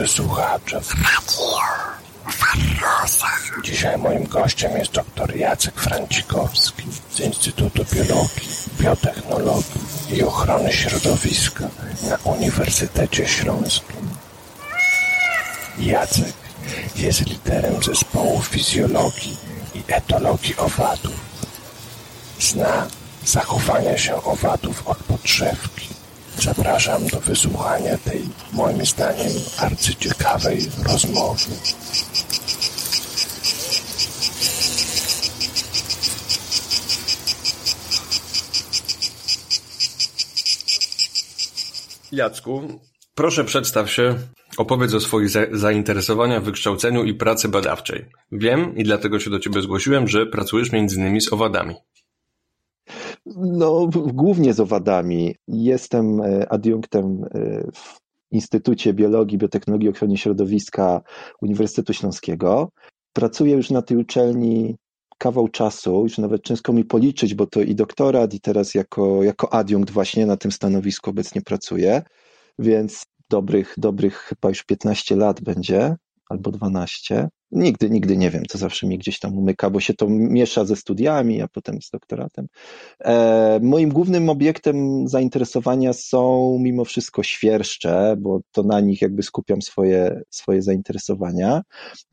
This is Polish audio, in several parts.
drodzy słuchacze. Dzisiaj moim gościem jest dr Jacek Francikowski z Instytutu Biologii, Biotechnologii i Ochrony Środowiska na Uniwersytecie Śląskim. Jacek jest liderem zespołu fizjologii i etologii owadów. Zna zachowania się owadów od podszewki. Zapraszam do wysłuchania tej, moim zdaniem, arcyciekawej rozmowy. Jacku, proszę przedstaw się, opowiedz o swoich za zainteresowaniach, wykształceniu i pracy badawczej. Wiem i dlatego się do Ciebie zgłosiłem, że pracujesz między innymi z owadami. No, głównie z owadami. Jestem e, adiunktem e, w Instytucie Biologii, Biotechnologii i Ochrony Środowiska Uniwersytetu Śląskiego. Pracuję już na tej uczelni kawał czasu, już nawet ciężko mi policzyć, bo to i doktorat, i teraz jako, jako adiunkt właśnie na tym stanowisku obecnie pracuję, więc dobrych, dobrych chyba już 15 lat będzie, albo 12. Nigdy, nigdy nie wiem, to zawsze mi gdzieś tam umyka, bo się to miesza ze studiami, a potem z doktoratem. E, moim głównym obiektem zainteresowania są mimo wszystko świerszcze, bo to na nich jakby skupiam swoje, swoje zainteresowania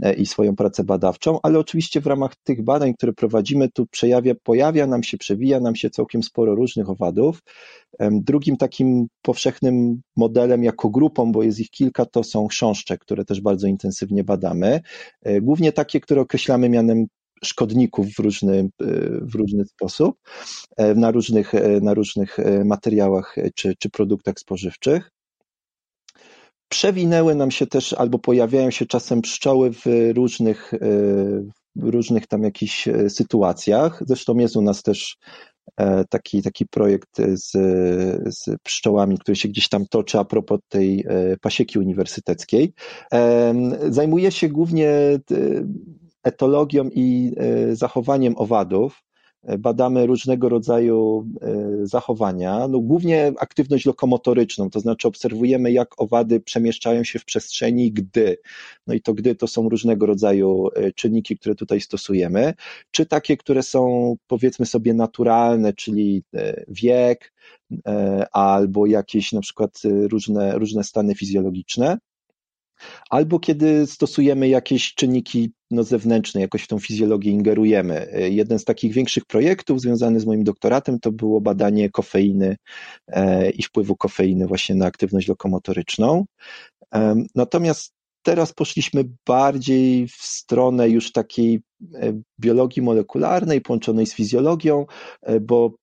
e, i swoją pracę badawczą, ale oczywiście w ramach tych badań, które prowadzimy, tu przejawia, pojawia nam się, przewija nam się całkiem sporo różnych owadów. Drugim takim powszechnym modelem jako grupą, bo jest ich kilka, to są chrząszcze, które też bardzo intensywnie badamy. E, głównie takie, które określamy mianem szkodników w różny, e, w różny sposób, e, na różnych, na różnych materiałach czy, czy produktach spożywczych. Przewinęły nam się też, albo pojawiają się czasem pszczoły w różnych, w różnych tam jakichś sytuacjach. Zresztą jest u nas też taki, taki projekt z, z pszczołami, który się gdzieś tam toczy a propos tej pasieki uniwersyteckiej. Zajmuje się głównie etologią i zachowaniem owadów badamy różnego rodzaju e, zachowania, no głównie aktywność lokomotoryczną, to znaczy obserwujemy, jak owady przemieszczają się w przestrzeni gdy. No i to gdy to są różnego rodzaju e, czynniki, które tutaj stosujemy, czy takie, które są powiedzmy sobie naturalne, czyli e, wiek, albo jakieś na przykład różne, różne stany fizjologiczne albo kiedy stosujemy jakieś czynniki no, zewnętrzne, jakoś w tą fizjologię ingerujemy. Jeden z takich większych projektów związany z moim doktoratem to było badanie kofeiny e, i wpływu kofeiny właśnie na aktywność lokomotoryczną. E, natomiast teraz poszliśmy bardziej w stronę już takiej e, biologii molekularnej połączonej z fizjologią, bo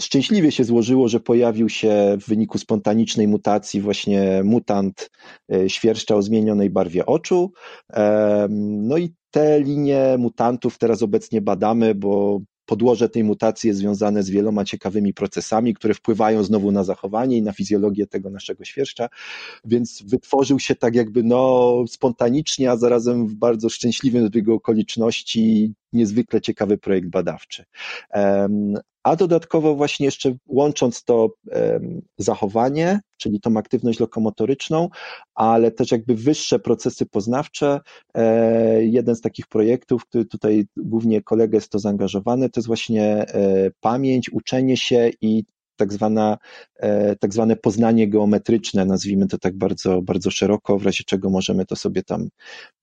szczęśliwie się złożyło, że pojawił się w wyniku spontanicznej mutacji właśnie mutant e, świerszcza o zmienionej barwie oczu. No i te linie mutantów teraz obecnie badamy, bo podłoże tej mutacji jest związane z wieloma ciekawymi procesami, które wpływają znowu na zachowanie i na fizjologię tego naszego świerszcza, więc wytworzył się tak jakby no spontanicznie, a zarazem w bardzo szczęśliwym zbiegu okoliczności niezwykle ciekawy projekt badawczy a dodatkowo właśnie jeszcze łącząc to zachowanie, czyli tą aktywność lokomotoryczną, ale też jakby wyższe procesy poznawcze. E, jeden z takich projektów, który tutaj głównie kolega jest to zaangażowany, to jest właśnie e, pamięć, uczenie się i tak, zwana, e, tak zwane poznanie geometryczne, nazwijmy to tak bardzo, bardzo szeroko, w razie czego możemy to sobie tam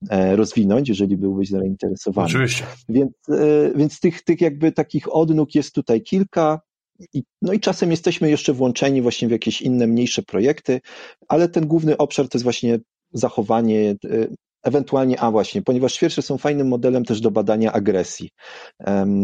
e, rozwinąć, jeżeli byłbyś zainteresowany. Oczywiście. Więc, e, więc tych, tych jakby takich odnóg jest tutaj kilka. I, no i czasem jesteśmy jeszcze włączeni właśnie w jakieś inne, mniejsze projekty, ale ten główny obszar to jest właśnie zachowanie Ewentualnie, a właśnie, ponieważ świersze są fajnym modelem też do badania agresji,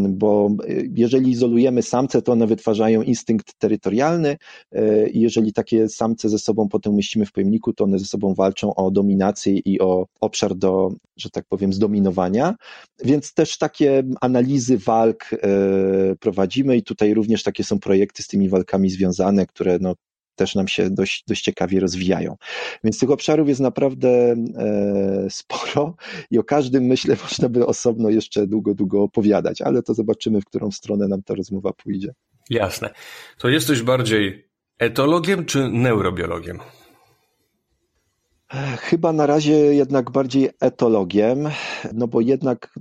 bo jeżeli izolujemy samce, to one wytwarzają instynkt terytorialny e, i jeżeli takie samce ze sobą potem umieścimy w pojemniku, to one ze sobą walczą o dominację i o obszar do, że tak powiem, zdominowania, więc też takie analizy walk e, prowadzimy i tutaj również takie są projekty z tymi walkami związane, które no, też nam się dość, dość ciekawie rozwijają. Więc tych obszarów jest naprawdę e, sporo i o każdym myślę można by osobno jeszcze długo, długo opowiadać, ale to zobaczymy, w którą stronę nam ta rozmowa pójdzie. Jasne. To jesteś bardziej etologiem czy neurobiologiem? Chyba na razie jednak bardziej etologiem, no bo jednak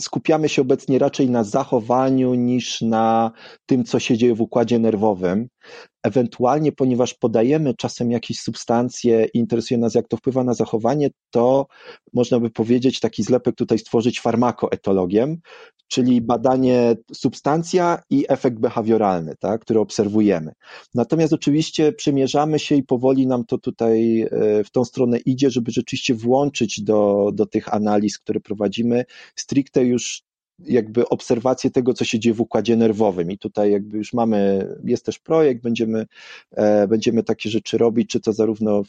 skupiamy się obecnie raczej na zachowaniu niż na tym, co się dzieje w układzie nerwowym. Ewentualnie, ponieważ podajemy czasem jakieś substancje i interesuje nas, jak to wpływa na zachowanie, to można by powiedzieć, taki zlepek tutaj stworzyć farmakoetologiem, czyli badanie substancja i efekt behawioralny, tak, który obserwujemy. Natomiast oczywiście przymierzamy się i powoli nam to tutaj e, w tą stronę idzie, żeby rzeczywiście włączyć do, do tych analiz, które prowadzimy, stricte już jakby obserwację tego, co się dzieje w układzie nerwowym. I tutaj jakby już mamy, jest też projekt, będziemy, e, będziemy takie rzeczy robić, czy to zarówno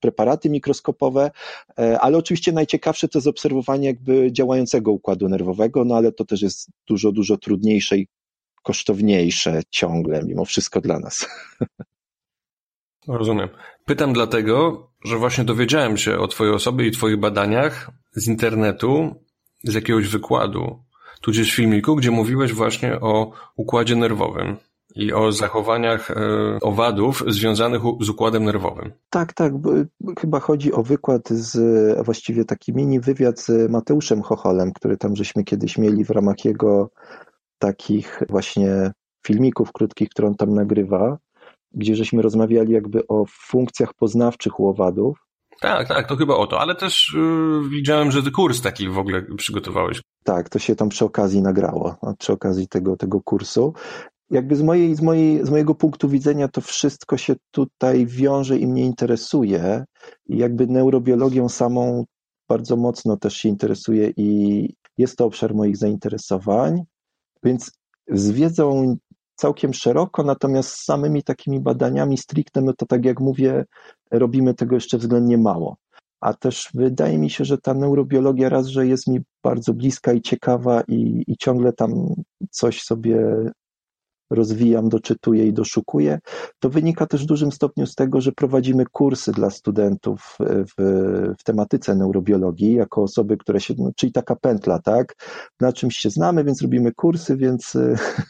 preparaty mikroskopowe, e, ale oczywiście najciekawsze to jest obserwowanie jakby działającego układu nerwowego, no ale to też jest dużo, dużo trudniejsze i kosztowniejsze ciągle, mimo wszystko dla nas. Rozumiem. Pytam dlatego, że właśnie dowiedziałem się o Twojej osobie i Twoich badaniach z internetu, z jakiegoś wykładu tudzież filmiku, gdzie mówiłeś właśnie o układzie nerwowym i o zachowaniach e, owadów związanych z układem nerwowym. Tak, tak. Chyba chodzi o wykład z, właściwie taki mini wywiad z Mateuszem Chocholem, który tam żeśmy kiedyś mieli w ramach jego takich właśnie filmików krótkich, które on tam nagrywa, gdzie żeśmy rozmawiali jakby o funkcjach poznawczych u owadów. Tak, tak, to chyba o to, ale też yy, widziałem, że ty kurs taki w ogóle przygotowałeś. Tak, to się tam przy okazji nagrało, przy okazji tego, tego kursu. Jakby z, mojej, z, mojej, z mojego punktu widzenia to wszystko się tutaj wiąże i mnie interesuje. I jakby neurobiologią samą bardzo mocno też się interesuje i jest to obszar moich zainteresowań. Więc z wiedzą całkiem szeroko, natomiast z samymi takimi badaniami stricte, no to tak jak mówię, robimy tego jeszcze względnie mało. A też wydaje mi się, że ta neurobiologia raz, że jest mi bardzo bliska i ciekawa i, i ciągle tam coś sobie rozwijam, doczytuję i doszukuję, to wynika też w dużym stopniu z tego, że prowadzimy kursy dla studentów w, w tematyce neurobiologii, jako osoby, które się, no, czyli taka pętla, tak? Na czymś się znamy, więc robimy kursy, więc,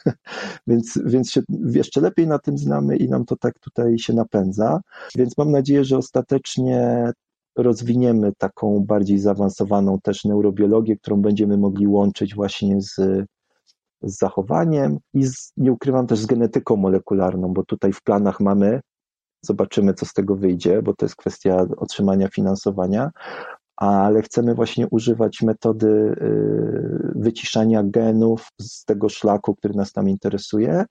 więc, więc się jeszcze lepiej na tym znamy i nam to tak tutaj się napędza. Więc mam nadzieję, że ostatecznie rozwiniemy taką bardziej zaawansowaną też neurobiologię, którą będziemy mogli łączyć właśnie z z zachowaniem i z, nie ukrywam też z genetyką molekularną, bo tutaj w planach mamy, zobaczymy co z tego wyjdzie, bo to jest kwestia otrzymania finansowania, ale chcemy właśnie używać metody y, wyciszania genów z tego szlaku, który nas tam interesuje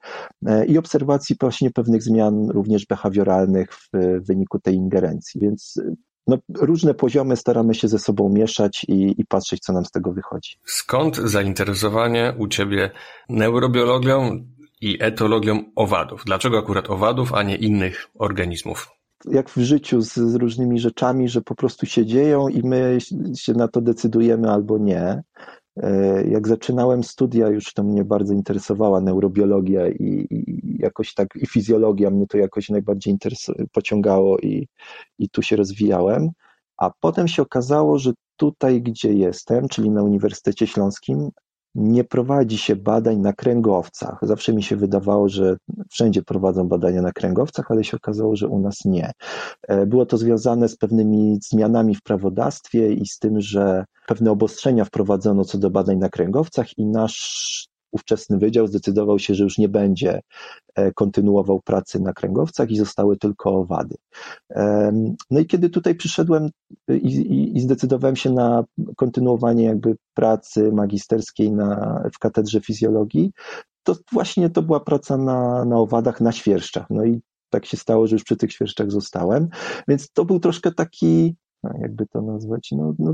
y, i obserwacji właśnie pewnych zmian również behawioralnych w wyniku tej ingerencji. Więc no, różne poziomy staramy się ze sobą mieszać i, i patrzeć, co nam z tego wychodzi. Skąd zainteresowanie u Ciebie neurobiologią i etologią owadów? Dlaczego akurat owadów, a nie innych organizmów? Jak w życiu z, z różnymi rzeczami, że po prostu się dzieją i my się na to decydujemy albo nie. E, jak zaczynałem studia, już to mnie bardzo interesowała neurobiologia i, i jakoś tak, i fizjologia mnie to jakoś najbardziej pociągało i, i tu się rozwijałem. A potem się okazało, że tutaj, gdzie jestem, czyli na Uniwersytecie Śląskim, nie prowadzi się badań na kręgowcach. Zawsze mi się wydawało, że wszędzie prowadzą badania na kręgowcach, ale się okazało, że u nas nie. E, było to związane z pewnymi zmianami w prawodawstwie i z tym, że pewne obostrzenia wprowadzono co do badań na kręgowcach i nasz ówczesny wydział zdecydował się, że już nie będzie e, kontynuował pracy na kręgowcach i zostały tylko owady. No i kiedy tutaj przyszedłem i, i, i zdecydowałem się na kontynuowanie jakby pracy magisterskiej na, w katedrze fizjologii, to właśnie to była praca na, na owadach, na świerszczach. No i tak się stało, że już przy tych świerszczach zostałem. Więc to był troszkę taki jakby to nazwać, no, no,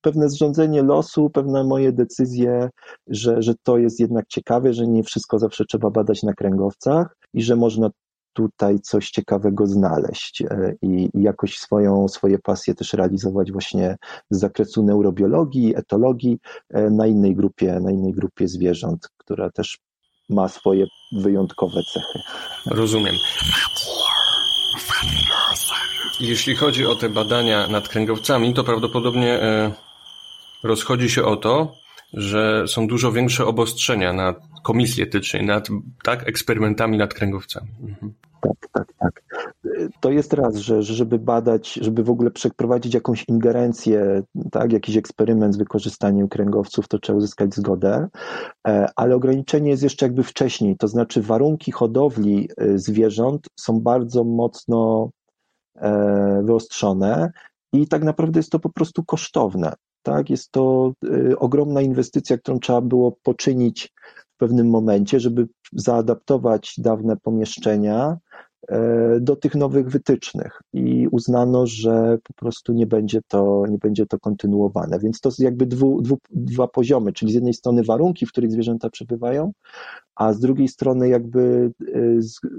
pewne zrządzenie losu, pewne moje decyzje, że, że to jest jednak ciekawe, że nie wszystko zawsze trzeba badać na kręgowcach i że można tutaj coś ciekawego znaleźć e, i, i jakoś swoją, swoje pasje też realizować właśnie z zakresu neurobiologii, etologii e, na innej grupie, na innej grupie zwierząt, która też ma swoje wyjątkowe cechy. Rozumiem. Jeśli chodzi o te badania nad kręgowcami, to prawdopodobnie e, rozchodzi się o to, że są dużo większe obostrzenia na komisji etycznej, nad tak, eksperymentami nad kręgowcami. Mhm. Tak, tak, tak. to jest raz, że żeby badać, żeby w ogóle przeprowadzić jakąś ingerencję, tak, jakiś eksperyment z wykorzystaniem kręgowców, to trzeba uzyskać zgodę, e, ale ograniczenie jest jeszcze jakby wcześniej, to znaczy warunki hodowli e, zwierząt są bardzo mocno wyostrzone i tak naprawdę jest to po prostu kosztowne. Tak, jest to ogromna inwestycja, którą trzeba było poczynić w pewnym momencie, żeby zaadaptować dawne pomieszczenia E, do tych nowych wytycznych i uznano, że po prostu nie będzie to, nie będzie to kontynuowane. Więc to jest jakby dwu, dwu, dwa poziomy, czyli z jednej strony warunki, w których zwierzęta przebywają, a z drugiej strony jakby e,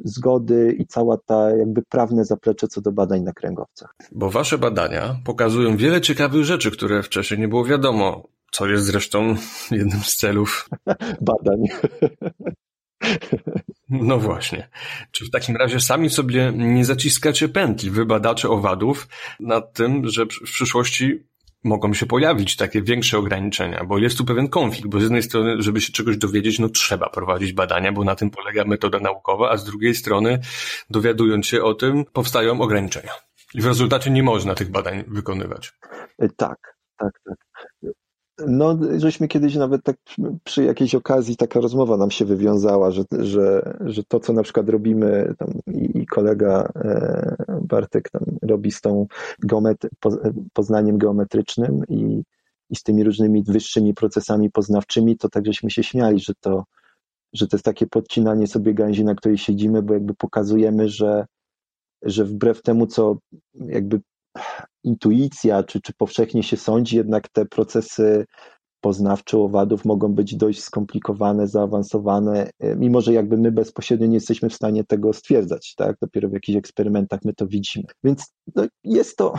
zgody i cała ta jakby prawne zaplecze co do badań na kręgowcach. Bo wasze badania pokazują wiele ciekawych rzeczy, które wcześniej nie było wiadomo. Co jest zresztą jednym z celów badań. No właśnie. Czy w takim razie sami sobie nie zaciskacie pętli, wy badacze owadów, nad tym, że w przyszłości mogą się pojawić takie większe ograniczenia, bo jest tu pewien konflikt, bo z jednej strony, żeby się czegoś dowiedzieć, no trzeba prowadzić badania, bo na tym polega metoda naukowa, a z drugiej strony, dowiadując się o tym, powstają ograniczenia. I w rezultacie nie można tych badań wykonywać. Tak, tak, tak. No, żeśmy kiedyś nawet tak przy jakiejś okazji taka rozmowa nam się wywiązała, że, że, że to, co na przykład robimy tam i, kolega e, Bartek tam robi z tą geometry, poznaniem geometrycznym i, i z tymi różnymi wyższymi procesami poznawczymi, to tak żeśmy się śmiali, że to, że to jest takie podcinanie sobie gałęzi, na której siedzimy, bo jakby pokazujemy, że, że wbrew temu, co jakby intuicja, czy, czy powszechnie się sądzi, jednak te procesy poznawcze owadów mogą być dość skomplikowane, zaawansowane, e, mimo że jakby my bezpośrednio nie jesteśmy w stanie tego stwierdzać, tak? Dopiero w jakichś eksperymentach my to widzimy. Więc no, jest to.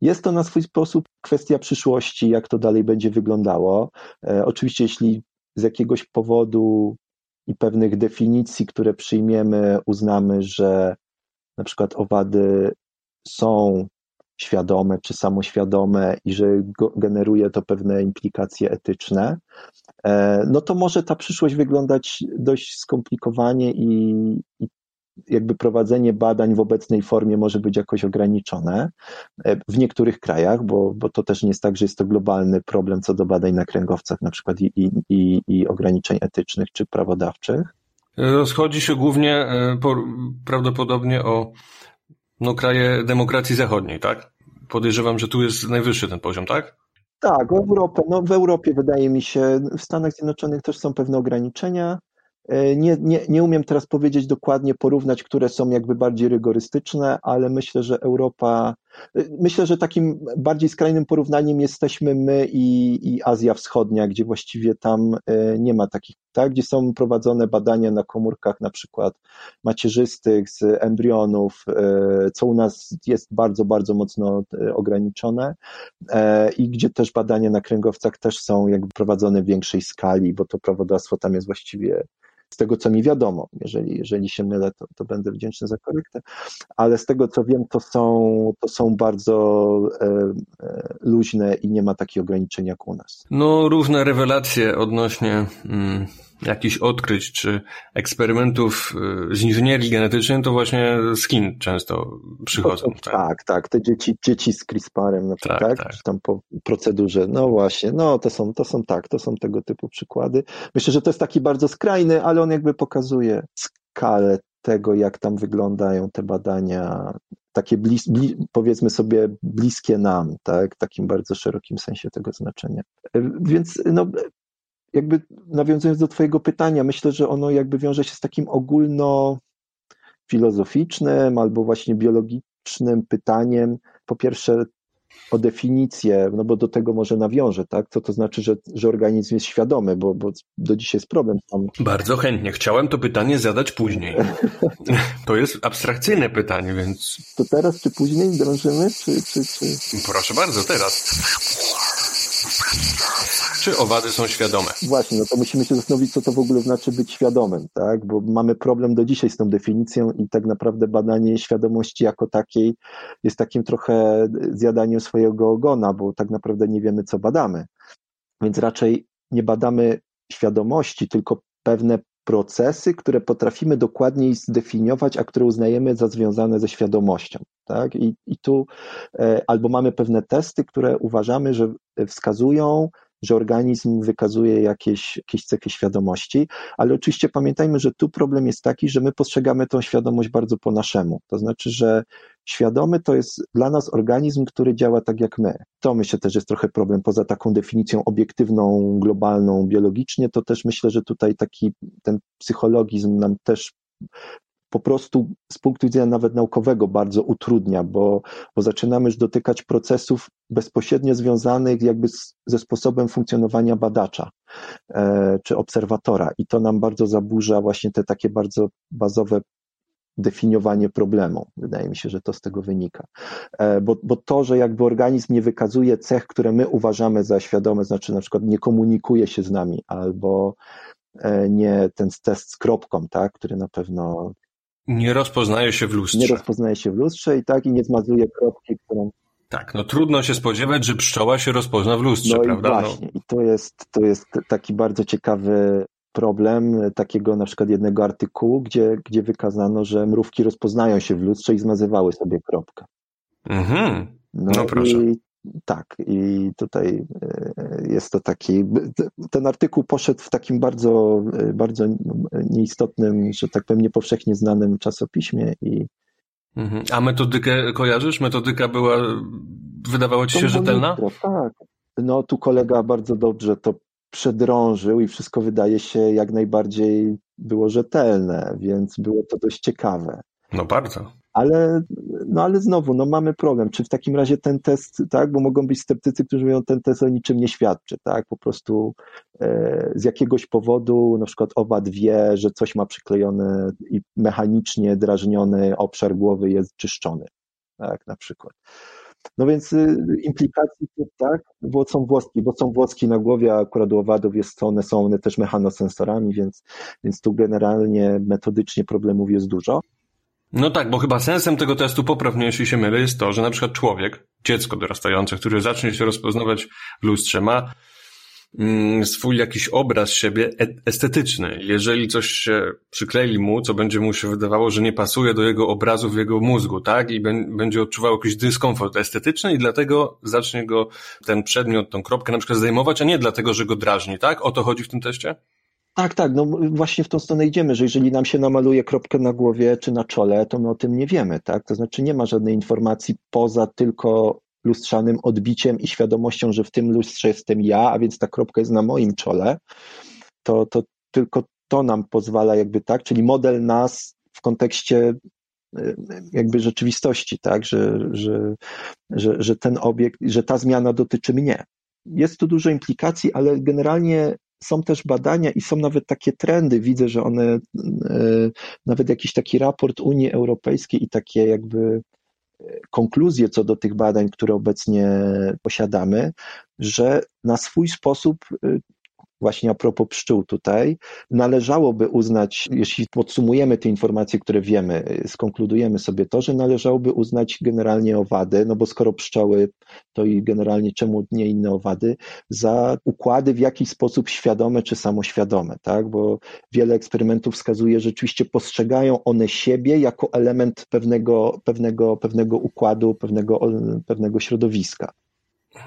Jest to na swój sposób kwestia przyszłości, jak to dalej będzie wyglądało. E, oczywiście, jeśli z jakiegoś powodu i pewnych definicji, które przyjmiemy, uznamy, że na przykład owady są świadome czy samoświadome i że generuje to pewne implikacje etyczne, e, no to może ta przyszłość wyglądać dość skomplikowanie i, i jakby prowadzenie badań w obecnej formie może być jakoś ograniczone e, w niektórych krajach, bo, bo to też nie jest tak, że jest to globalny problem co do badań na kręgowcach, na przykład i, i, i ograniczeń etycznych czy prawodawczych. Rozchodzi się głównie e, prawdopodobnie o no, kraje demokracji zachodniej, tak? Podejrzewam, że tu jest najwyższy ten poziom, tak? Tak, w Europie, no w Europie wydaje mi się, w Stanach Zjednoczonych też są pewne ograniczenia. E, nie, nie, nie umiem teraz powiedzieć dokładnie, porównać, które są jakby bardziej rygorystyczne, ale myślę, że Europa Myślę, że takim bardziej skrajnym porównaniem jesteśmy my i, i Azja Wschodnia, gdzie właściwie tam e, nie ma takich, tak, gdzie są prowadzone badania na komórkach na przykład macierzystych z embrionów, e, co u nas jest bardzo, bardzo mocno e, ograniczone i gdzie też badania na kręgowcach też są jakby prowadzone w większej skali, bo to prawodawstwo tam jest właściwie z tego co mi wiadomo. Jeżeli, jeżeli się mylę, to, to będę wdzięczny za korektę, ale z tego co wiem, to są, to są bardzo e, e, luźne i nie ma takich ograniczeń jak u nas. No, różne rewelacje odnośnie. Mm jakichś odkryć czy eksperymentów y, z inżynierii genetycznej, to właśnie z Chin często przychodzą. tak, tak, tak. Te dzieci, dzieci z CRISPR-em na przykład, tak, tak? tak. Czy tam po procedurze. No właśnie, no to są, to są tak, to są tego typu przykłady. Myślę, że to jest taki bardzo skrajny, ale on jakby pokazuje skalę tego, jak tam wyglądają te badania, takie blis, blis, powiedzmy sobie bliskie nam, tak, w takim bardzo szerokim sensie tego znaczenia. Więc no, jakby nawiązując do Twojego pytania, myślę, że ono jakby wiąże się z takim ogólno filozoficznym albo właśnie biologicznym pytaniem. Po pierwsze, o definicję, no bo do tego może nawiążę, tak? Co to znaczy, że, że organizm jest świadomy, bo, bo do dzisiaj jest problem tam. Bardzo chętnie. Chciałem to pytanie zadać później. To jest abstrakcyjne pytanie, więc. To teraz czy później drążymy, czy, czy, czy... Proszę bardzo, teraz. Czy owady są świadome? Właśnie, no to musimy się zastanowić, co to w ogóle znaczy być świadomym, tak? Bo mamy problem do dzisiaj z tą definicją i tak naprawdę badanie świadomości jako takiej jest takim trochę zjadaniem swojego ogona, bo tak naprawdę nie wiemy, co badamy. Więc raczej nie badamy świadomości, tylko pewne procesy, które potrafimy dokładniej zdefiniować, a które uznajemy za związane ze świadomością. Tak? I, I tu e, albo mamy pewne testy, które uważamy, że wskazują, że organizm wykazuje jakieś, jakieś cechy świadomości, ale oczywiście pamiętajmy, że tu problem jest taki, że my postrzegamy tą świadomość bardzo po naszemu. To znaczy, że świadomy to jest dla nas organizm, który działa tak jak my. To myślę też jest trochę problem poza taką definicją obiektywną, globalną, biologicznie, to też myślę, że tutaj taki ten psychologizm nam też po prostu z punktu widzenia nawet naukowego bardzo utrudnia, bo, bo zaczynamy już dotykać procesów bezpośrednio związanych jakby z, ze sposobem funkcjonowania badacza e, czy obserwatora i to nam bardzo zaburza właśnie te takie bardzo bazowe definiowanie problemu. Wydaje mi się, że to z tego wynika. E, bo, bo to, że jakby organizm nie wykazuje cech, które my uważamy za świadome, znaczy na przykład nie komunikuje się z nami, albo e, nie ten test z kropką, tak, który na pewno nie rozpoznaje się w lustrze. Nie rozpoznaje się w lustrze i tak i nie zmazuje kropki, którą. Tak, no trudno się spodziewać, że pszczoła się rozpozna w lustrze, no prawda? I no. właśnie, no. i to jest, to jest taki bardzo ciekawy problem takiego na przykład jednego artykułu, gdzie, gdzie wykazano, że mrówki rozpoznają się w lustrze i zmazywały sobie kropkę. Mhm. No, no proszę. I tak, i tutaj e, jest to taki. Ten artykuł poszedł w takim bardzo, e, bardzo nieistotnym, że tak powiem, niepowszechnie znanym czasopiśmie i. Mhm. A metodykę kojarzysz? Metodyka była, wydawała ci się rzetelna? tak. No tu kolega bardzo dobrze to przedrążył i wszystko wydaje się jak najbardziej było rzetelne, więc było to dość ciekawe. No bardzo. Ale, no ale znowu, no mamy problem. Czy w takim razie ten test, tak, bo mogą być sceptycy, którzy mówią, ten test o niczym nie świadczy, tak, po prostu e, z jakiegoś powodu, na przykład owad wie, że coś ma przyklejone i mechanicznie drażniony obszar głowy jest czyszczony, tak, na przykład. No więc y, implikacji tak, bo są włoski, bo są włoski na głowie, a akurat u owadów jest one są one też mechanosensorami, więc, więc tu generalnie metodycznie problemów jest dużo. No tak, bo chyba sensem tego testu, poprawnie jeśli się mylę, jest to, że na przykład człowiek, dziecko dorastające, które zacznie się rozpoznawać w lustrze, ma mm, swój jakiś obraz siebie e, estetyczny. Jeżeli coś się przyklei mu, co będzie mu się wydawało, że nie pasuje do jego obrazu w jego mózgu, tak? I będzie odczuwał jakiś dyskomfort estetyczny i dlatego zacznie go ten przedmiot, tą kropkę na przykład zdejmować, a nie dlatego, że go drażni, tak? O to chodzi w tym teście? Tak, tak, no właśnie w tą stronę idziemy, że jeżeli nam się namaluje kropkę na głowie czy na czole, to my o tym nie wiemy, tak? To znaczy nie ma żadnej informacji poza tylko lustrzanym odbiciem i świadomością, że w tym lustrze jestem ja, a więc ta kropka jest na moim czole, to, to tylko to nam pozwala jakby tak, czyli model nas w kontekście y, jakby rzeczywistości, tak, że, że, że, że ten obiekt, że ta zmiana dotyczy mnie. Jest tu dużo implikacji, ale generalnie są też badania i są nawet takie trendy. Widzę, że one, e, nawet jakiś taki raport Unii Europejskiej i takie jakby e, konkluzje co do tych badań, które obecnie posiadamy, że na swój sposób e, właśnie a propos pszczół tutaj, należałoby uznać, jeśli podsumujemy te informacje, które wiemy, skonkludujemy sobie to, że należałoby uznać generalnie owady, no bo skoro pszczoły, to i generalnie czemu nie inne owady, za układy w jakiś sposób świadome czy samoświadome, tak? Bo wiele eksperymentów wskazuje, że rzeczywiście postrzegają one siebie jako element pewnego, pewnego, pewnego układu, pewnego, pewnego środowiska.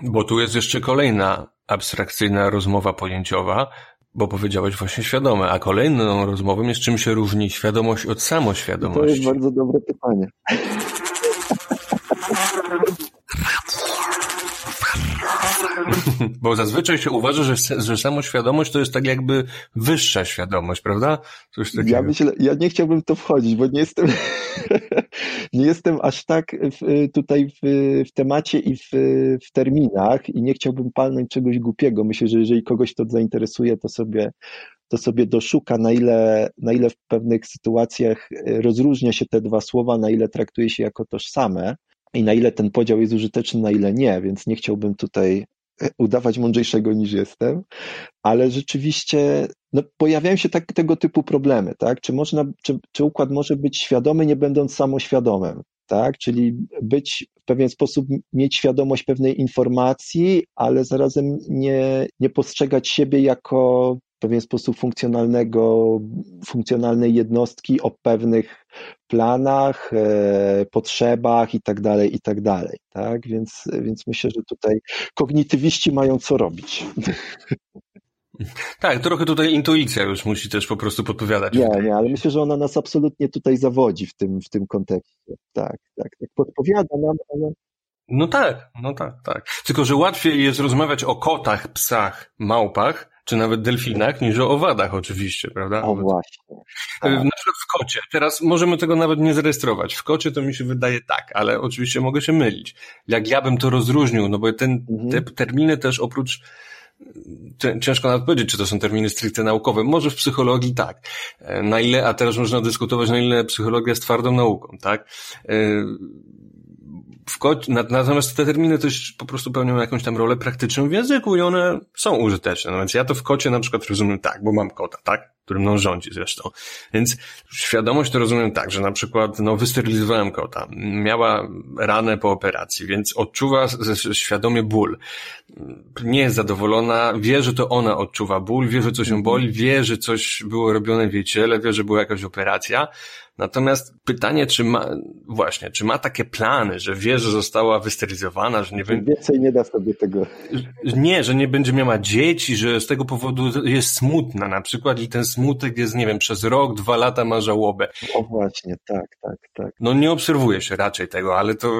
Bo tu jest jeszcze kolejna abstrakcyjna rozmowa pojęciowa, bo powiedziałeś właśnie świadome, a kolejną rozmową jest czym się różni świadomość od samoświadomości. To jest bardzo dobre pytanie. Bo zazwyczaj się uważa, że, że samoświadomość to jest tak jakby wyższa świadomość, prawda? Coś takiego. Ja myślę, ja nie chciałbym w to wchodzić, bo nie jestem, nie jestem aż tak w, tutaj w, w, temacie i w, w terminach i nie chciałbym palnąć czegoś głupiego. Myślę, że jeżeli kogoś to zainteresuje, to sobie to sobie doszuka, na ile, na ile w pewnych sytuacjach rozróżnia się te dwa słowa, na ile traktuje się jako tożsame i na ile ten podział jest użyteczny, na ile nie, więc nie chciałbym tutaj udawać mądrzejszego niż jestem, ale rzeczywiście no, pojawiają się tak, tego typu problemy, tak? Czy, można, czy, czy układ może być świadomy, nie będąc samoświadomym, tak? Czyli być w pewien sposób, mieć świadomość pewnej informacji, ale zarazem nie, nie postrzegać siebie jako pewien sposób funkcjonalnego, funkcjonalnej jednostki o pewnych planach, e, potrzebach i tak dalej, i tak dalej, tak? Więc, więc myślę, że tutaj kognitywiści mają co robić. Tak, trochę tutaj intuicja już musi też po prostu podpowiadać. Nie, nie, ale myślę, że ona nas absolutnie tutaj zawodzi w tym, w tym kontekście. Tak, tak, tak. Podpowiada nam, ale. No tak, no tak, tak. Tylko, że łatwiej jest rozmawiać o kotach, psach, małpach, czy nawet delfinach, niż o owadach oczywiście, prawda? O właśnie. Tak. Na przykład w kocie. Teraz możemy tego nawet nie zarejestrować. W kocie to mi się wydaje tak, ale oczywiście mogę się mylić. Jak ja bym to rozróżnił, no bo ten, mhm. te terminy też oprócz ciężko nawet powiedzieć, czy to są terminy stricte naukowe. Może w psychologii tak. E, na ile, a teraz można dyskutować, na ile psychologia jest twardą nauką, tak? W natomiast te terminy też po prostu pełnią jakąś tam rolę praktyczną w języku i one są użyteczne. No więc ja to w kocie na przykład rozumiem tak, bo mam kota, tak? który mną rządzi zresztą. Więc świadomość to rozumiem tak, że na przykład no, wysterylizowałem kota, miała ranę po operacji, więc odczuwa świadomie ból. Nie jest zadowolona, wie, że to ona odczuwa ból, wie, że coś ją boli, wie, że coś było robione w jej ciele, wie, że była jakaś operacja, Natomiast pytanie, czy ma, właśnie, czy ma takie plany, że wie, że została wysterylizowana, że nie będzie. Więcej nie da sobie tego. Nie, że nie będzie miała dzieci, że z tego powodu jest smutna na przykład i ten smutek jest, nie wiem, przez rok, dwa lata ma żałobę. O właśnie, tak, tak, tak. No nie obserwuje się raczej tego, ale to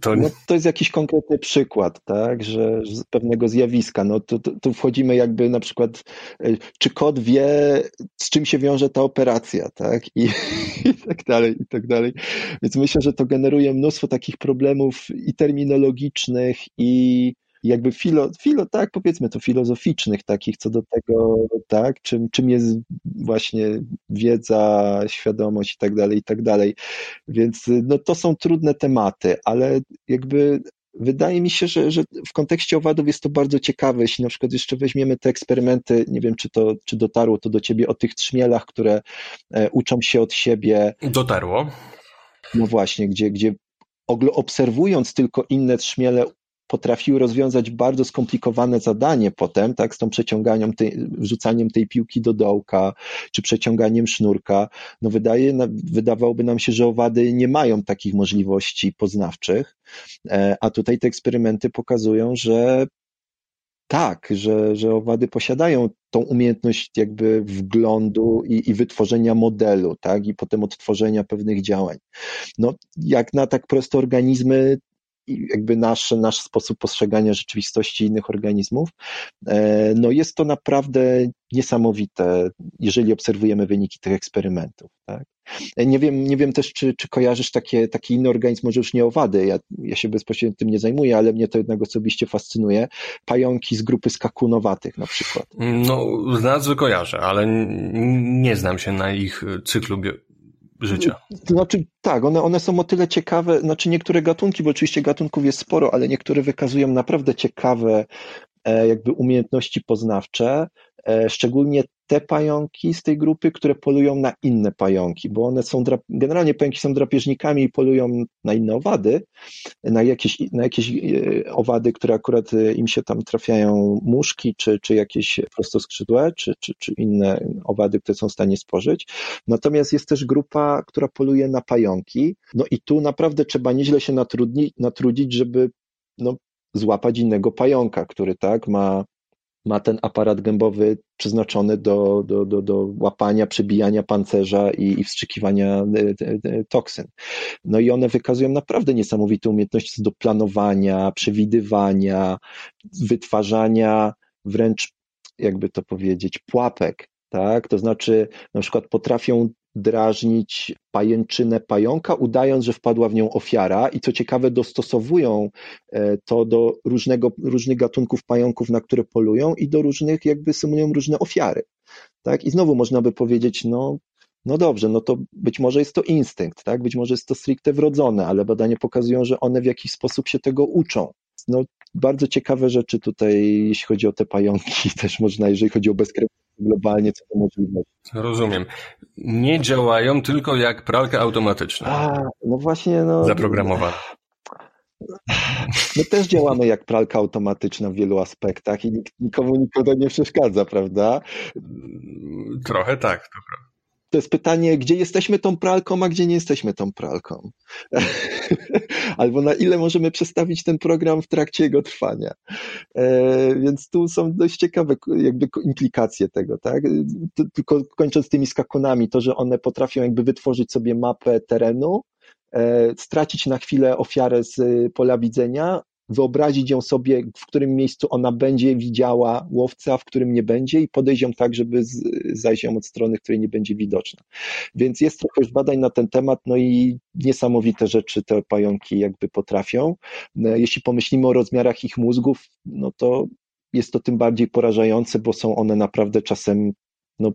to... No, to jest jakiś konkretny przykład, tak, że, z pewnego zjawiska. No tu, tu, wchodzimy jakby na przykład, e, czy kot wie, z czym się wiąże ta operacja, tak? I, i tak dalej, i tak dalej. Więc myślę, że to generuje mnóstwo takich problemów i terminologicznych, i jakby filo, filo, tak, powiedzmy to filozoficznych takich co do tego, tak, czym, czym jest właśnie wiedza, świadomość i tak dalej, i tak dalej. Więc no, to są trudne tematy, ale jakby Wydaje mi się, że, że w kontekście owadów jest to bardzo ciekawe. Jeśli na przykład jeszcze weźmiemy te eksperymenty, nie wiem, czy to czy dotarło to do ciebie o tych trzmielach, które e, uczą się od siebie. Dotarło. No właśnie, gdzie, gdzie obserwując tylko inne trzmiele, potrafiły rozwiązać bardzo skomplikowane zadanie potem, tak, z tą przeciąganiem, tej, wrzucaniem tej piłki do dołka, czy przeciąganiem sznurka, no wydaje, wydawałoby nam się, że owady nie mają takich możliwości poznawczych, e, a tutaj te eksperymenty pokazują, że tak, że, że owady posiadają tą umiejętność jakby wglądu i, i wytworzenia modelu, tak, i potem odtworzenia pewnych działań. No, jak na tak proste organizmy, jakby nasz, nasz sposób postrzegania rzeczywistości innych organizmów, e, no jest to naprawdę niesamowite, jeżeli obserwujemy wyniki tych eksperymentów. Tak? E, nie wiem, nie wiem też, czy, czy kojarzysz takie, taki inny organizm, może już nie owady, ja, ja się bezpośrednio tym nie zajmuję, ale mnie to jednak osobiście fascynuje, pająki z grupy skakunowatych na przykład. No, z nazwy kojarzę, ale nie znam się na ich cyklu życia. Znaczy, tak, one, one są o tyle ciekawe, znaczy niektóre gatunki, bo oczywiście gatunków jest sporo, ale niektóre wykazują naprawdę ciekawe e, jakby umiejętności poznawcze, e, szczególnie te pająki z tej grupy, które polują na inne pająki, bo one są, generalnie pająki są drapieżnikami i polują na inne owady, na jakieś, na jakieś e, owady, które akurat e, im się tam trafiają muszki, czy, czy jakieś prostoskrzydłe, czy, czy, czy inne owady, które są w stanie spożyć. Natomiast jest też grupa, która poluje na pająki, no i tu naprawdę trzeba nieźle się natrudni, natrudzić, żeby no, złapać innego pająka, który tak ma ma ten aparat gębowy przeznaczony do, do, do, do łapania, przebijania pancerza i, i wstrzykiwania e, e, e, toksyn. No i one wykazują naprawdę niesamowite umiejętności do planowania, przewidywania, wytwarzania wręcz, jakby to powiedzieć, pułapek, tak? To znaczy, na przykład potrafią drażnić pajęczynę pająka, udając, że wpadła w nią ofiara i co ciekawe dostosowują e, to do różnego, różnych gatunków pająków, na które polują i do różnych, jakby symulują różne ofiary. Tak? I znowu można by powiedzieć, no, no dobrze, no to być może jest to instynkt, tak? być może jest to stricte wrodzone, ale badania pokazują, że one w jakiś sposób się tego uczą. No, bardzo ciekawe rzeczy tutaj, jeśli chodzi o te pająki, też można, jeżeli chodzi o bezkrewne globalnie, co to możliwe. Rozumiem. Nie działają tylko jak pralka automatyczna. A, no właśnie, no. Zaprogramowana. My też działamy jak pralka automatyczna w wielu aspektach i nikomu nikogo nie przeszkadza, prawda? Trochę tak, to prawda to jest pytanie, gdzie jesteśmy tą pralką, a gdzie nie jesteśmy tą pralką. Albo na ile możemy przestawić ten program w trakcie jego trwania. E, więc tu są dość ciekawe jakby implikacje tego, tak? Tylko kończąc tymi skakunami, to, że one potrafią jakby wytworzyć sobie mapę terenu, e, stracić na chwilę ofiarę z pola widzenia, wyobrazić ją sobie, w którym miejscu ona będzie widziała łowca, w którym nie będzie i podejść ją tak, żeby zajść ją od strony, której nie będzie widoczna. Więc jest trochę już badań na ten temat, no i niesamowite rzeczy te pająki jakby potrafią. E, jeśli pomyślimy o rozmiarach ich mózgów, no to jest to tym bardziej porażające, bo są one naprawdę czasem, no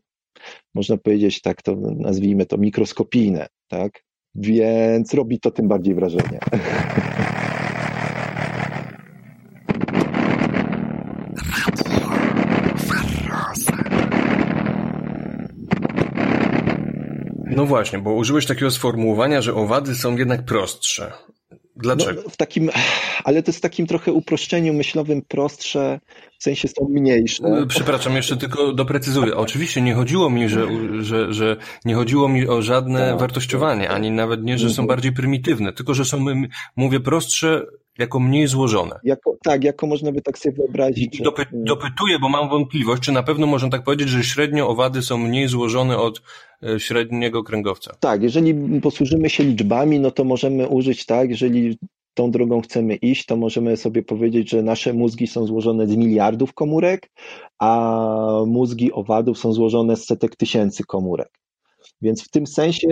można powiedzieć tak, to nazwijmy to mikroskopijne, tak? Więc robi to tym bardziej wrażenie. No właśnie, bo użyłeś takiego sformułowania, że owady są jednak prostsze. Dlaczego? No, w takim, ale to jest w takim trochę uproszczeniu myślowym prostsze, w sensie są mniejsze. E, przepraszam, jeszcze tylko doprecyzuję. Oczywiście nie chodziło mi, że, że, że nie chodziło mi o żadne tak, wartościowanie, ani nawet nie, że są mhm. bardziej prymitywne, tylko że są, mówię, prostsze jako mniej złożone. Jako, tak, jako można by tak sobie wyobrazić. Dopy, dopytuję, bo mam wątpliwość, czy na pewno można tak powiedzieć, że średnio owady są mniej złożone od e, średniego kręgowca. Tak, jeżeli posłużymy się liczbami, no to możemy użyć tak, jeżeli tą drogą chcemy iść, to możemy sobie powiedzieć, że nasze mózgi są złożone z miliardów komórek, a mózgi owadów są złożone z setek tysięcy komórek. Więc w tym sensie.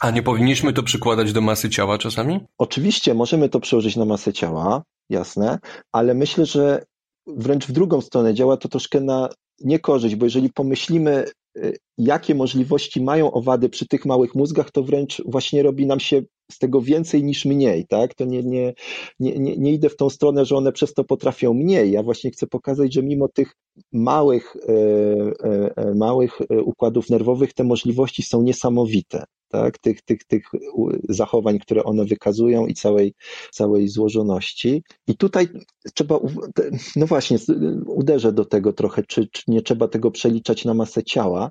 A nie powinniśmy to przykładać do masy ciała czasami? Oczywiście, możemy to przełożyć na masę ciała, jasne, ale myślę, że wręcz w drugą stronę działa to troszkę na niekorzyść, bo jeżeli pomyślimy, y, jakie możliwości mają owady przy tych małych mózgach, to wręcz właśnie robi nam się z tego więcej niż mniej, tak? To nie, nie, nie, nie, nie idę w tą stronę, że one przez to potrafią mniej. Ja właśnie chcę pokazać, że mimo tych małych, e, e, e, małych układów nerwowych te możliwości są niesamowite tak, tych, tych, tych zachowań, które one wykazują i całej, całej złożoności. I tutaj trzeba, no właśnie, uderzę do tego trochę, czy, czy nie trzeba tego przeliczać na masę ciała.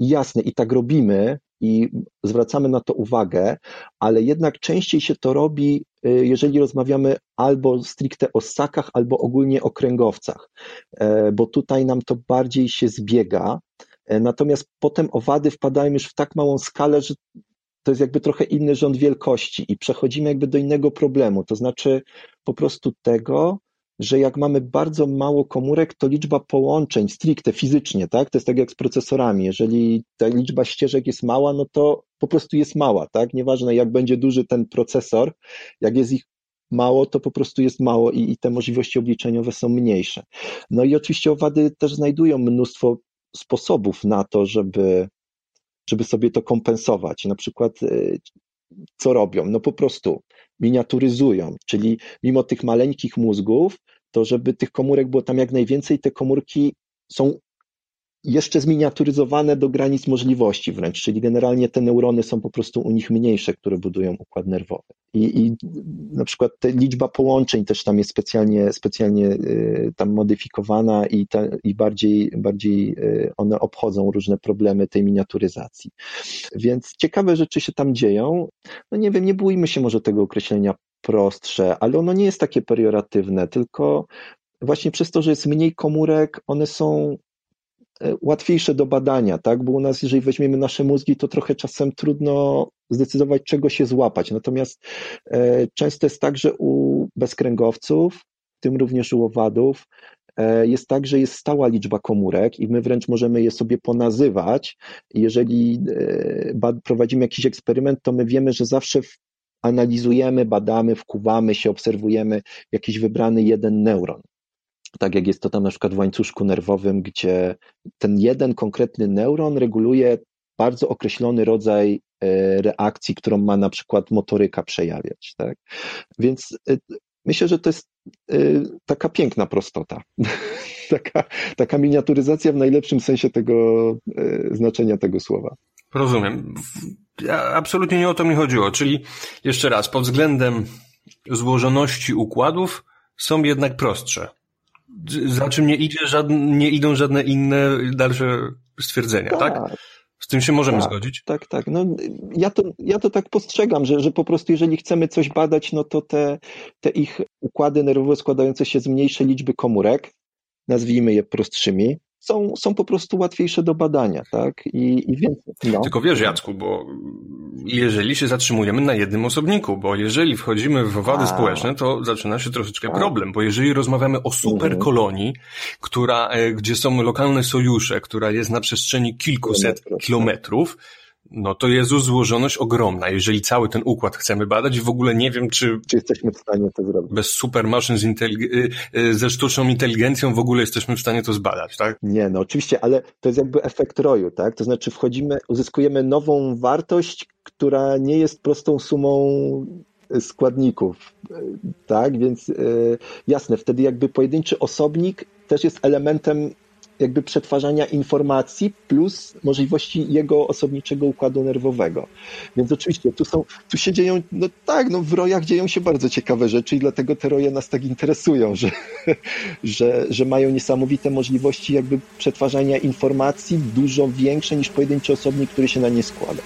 Jasne, i tak robimy, i zwracamy na to uwagę, ale jednak częściej się to robi, y, jeżeli rozmawiamy albo stricte o ssakach, albo ogólnie o kręgowcach, e, bo tutaj nam to bardziej się zbiega. E, natomiast potem owady wpadają już w tak małą skalę, że to jest jakby trochę inny rząd wielkości i przechodzimy jakby do innego problemu, to znaczy po prostu tego, że jak mamy bardzo mało komórek, to liczba połączeń stricte fizycznie, tak? To jest tak jak z procesorami. Jeżeli ta liczba ścieżek jest mała, no to po prostu jest mała, tak? Nieważne jak będzie duży ten procesor, jak jest ich mało, to po prostu jest mało i, i te możliwości obliczeniowe są mniejsze. No i oczywiście owady też znajdują mnóstwo sposobów na to, żeby, żeby sobie to kompensować. Na przykład y, co robią? No po prostu miniaturyzują, czyli mimo tych maleńkich mózgów, to żeby tych komórek było tam jak najwięcej, te komórki są jeszcze zminiaturyzowane do granic możliwości wręcz, czyli generalnie te neurony są po prostu u nich mniejsze, które budują układ nerwowy. I, i na przykład liczba połączeń też tam jest specjalnie, specjalnie y, tam modyfikowana i, ta, i bardziej, bardziej y, one obchodzą różne problemy tej miniaturyzacji. Więc ciekawe rzeczy się tam dzieją. No nie wiem, nie bójmy się może tego określenia prostsze, ale ono nie jest takie perioratywne, tylko właśnie przez to, że jest mniej komórek, one są łatwiejsze do badania, tak? Bo u nas, jeżeli weźmiemy nasze mózgi, to trochę czasem trudno zdecydować, czego się złapać. Natomiast e, często jest tak, że u bezkręgowców, w tym również u owadów, e, jest tak, że jest stała liczba komórek i my wręcz możemy je sobie ponazywać. Jeżeli prowadzimy jakiś eksperyment, to my wiemy, że zawsze analizujemy, badamy, wkuwamy się, obserwujemy jakiś wybrany jeden neuron tak jak jest to tam na przykład w łańcuszku nerwowym, gdzie ten jeden konkretny neuron reguluje bardzo określony rodzaj e, reakcji, którą ma na przykład motoryka przejawiać. Tak? Więc e, myślę, że to jest e, taka piękna prostota. taka, taka miniaturyzacja w najlepszym sensie tego znaczenia tego słowa. Rozumiem. Absolutnie nie o to mi chodziło. Czyli jeszcze raz, pod względem złożoności układów są jednak prostsze. Za czym nie, idzie żadne, nie idą żadne inne dalsze stwierdzenia, tak? tak? Z tym się możemy tak, zgodzić? Tak, tak. No, ja, to, ja to tak postrzegam, że, że po prostu jeżeli chcemy coś badać, no to te, te ich układy nerwowe składające się z mniejszej liczby komórek, nazwijmy je prostszymi, są, są po prostu łatwiejsze do badania, tak? I, i więcej. No. Tylko wiesz, Jacku, bo jeżeli się zatrzymujemy na jednym osobniku, bo jeżeli wchodzimy w owady A. społeczne, to zaczyna się troszeczkę A. problem, bo jeżeli rozmawiamy o superkolonii, mhm. która, e, gdzie są lokalne sojusze, która jest na przestrzeni kilkuset kilometrów, kilometrów no to jest złożoność ogromna. Jeżeli cały ten układ chcemy badać, w ogóle nie wiem, czy. Czy jesteśmy w stanie to zrobić? Bez supermaszyn z y, y, ze sztuczną inteligencją w ogóle jesteśmy w stanie to zbadać, tak? Nie, no oczywiście, ale to jest jakby efekt roju, tak? To znaczy wchodzimy, uzyskujemy nową wartość, która nie jest prostą sumą składników, tak? Więc jasne, wtedy jakby pojedynczy osobnik też jest elementem jakby przetwarzania informacji plus możliwości jego osobniczego układu nerwowego. Więc oczywiście tu są, tu się dzieją, no tak, no w rojach dzieją się bardzo ciekawe rzeczy i dlatego te roje nas tak interesują, że, że, że mają niesamowite możliwości jakby przetwarzania informacji dużo większe niż pojedynczy osobnik, który się na nie składa.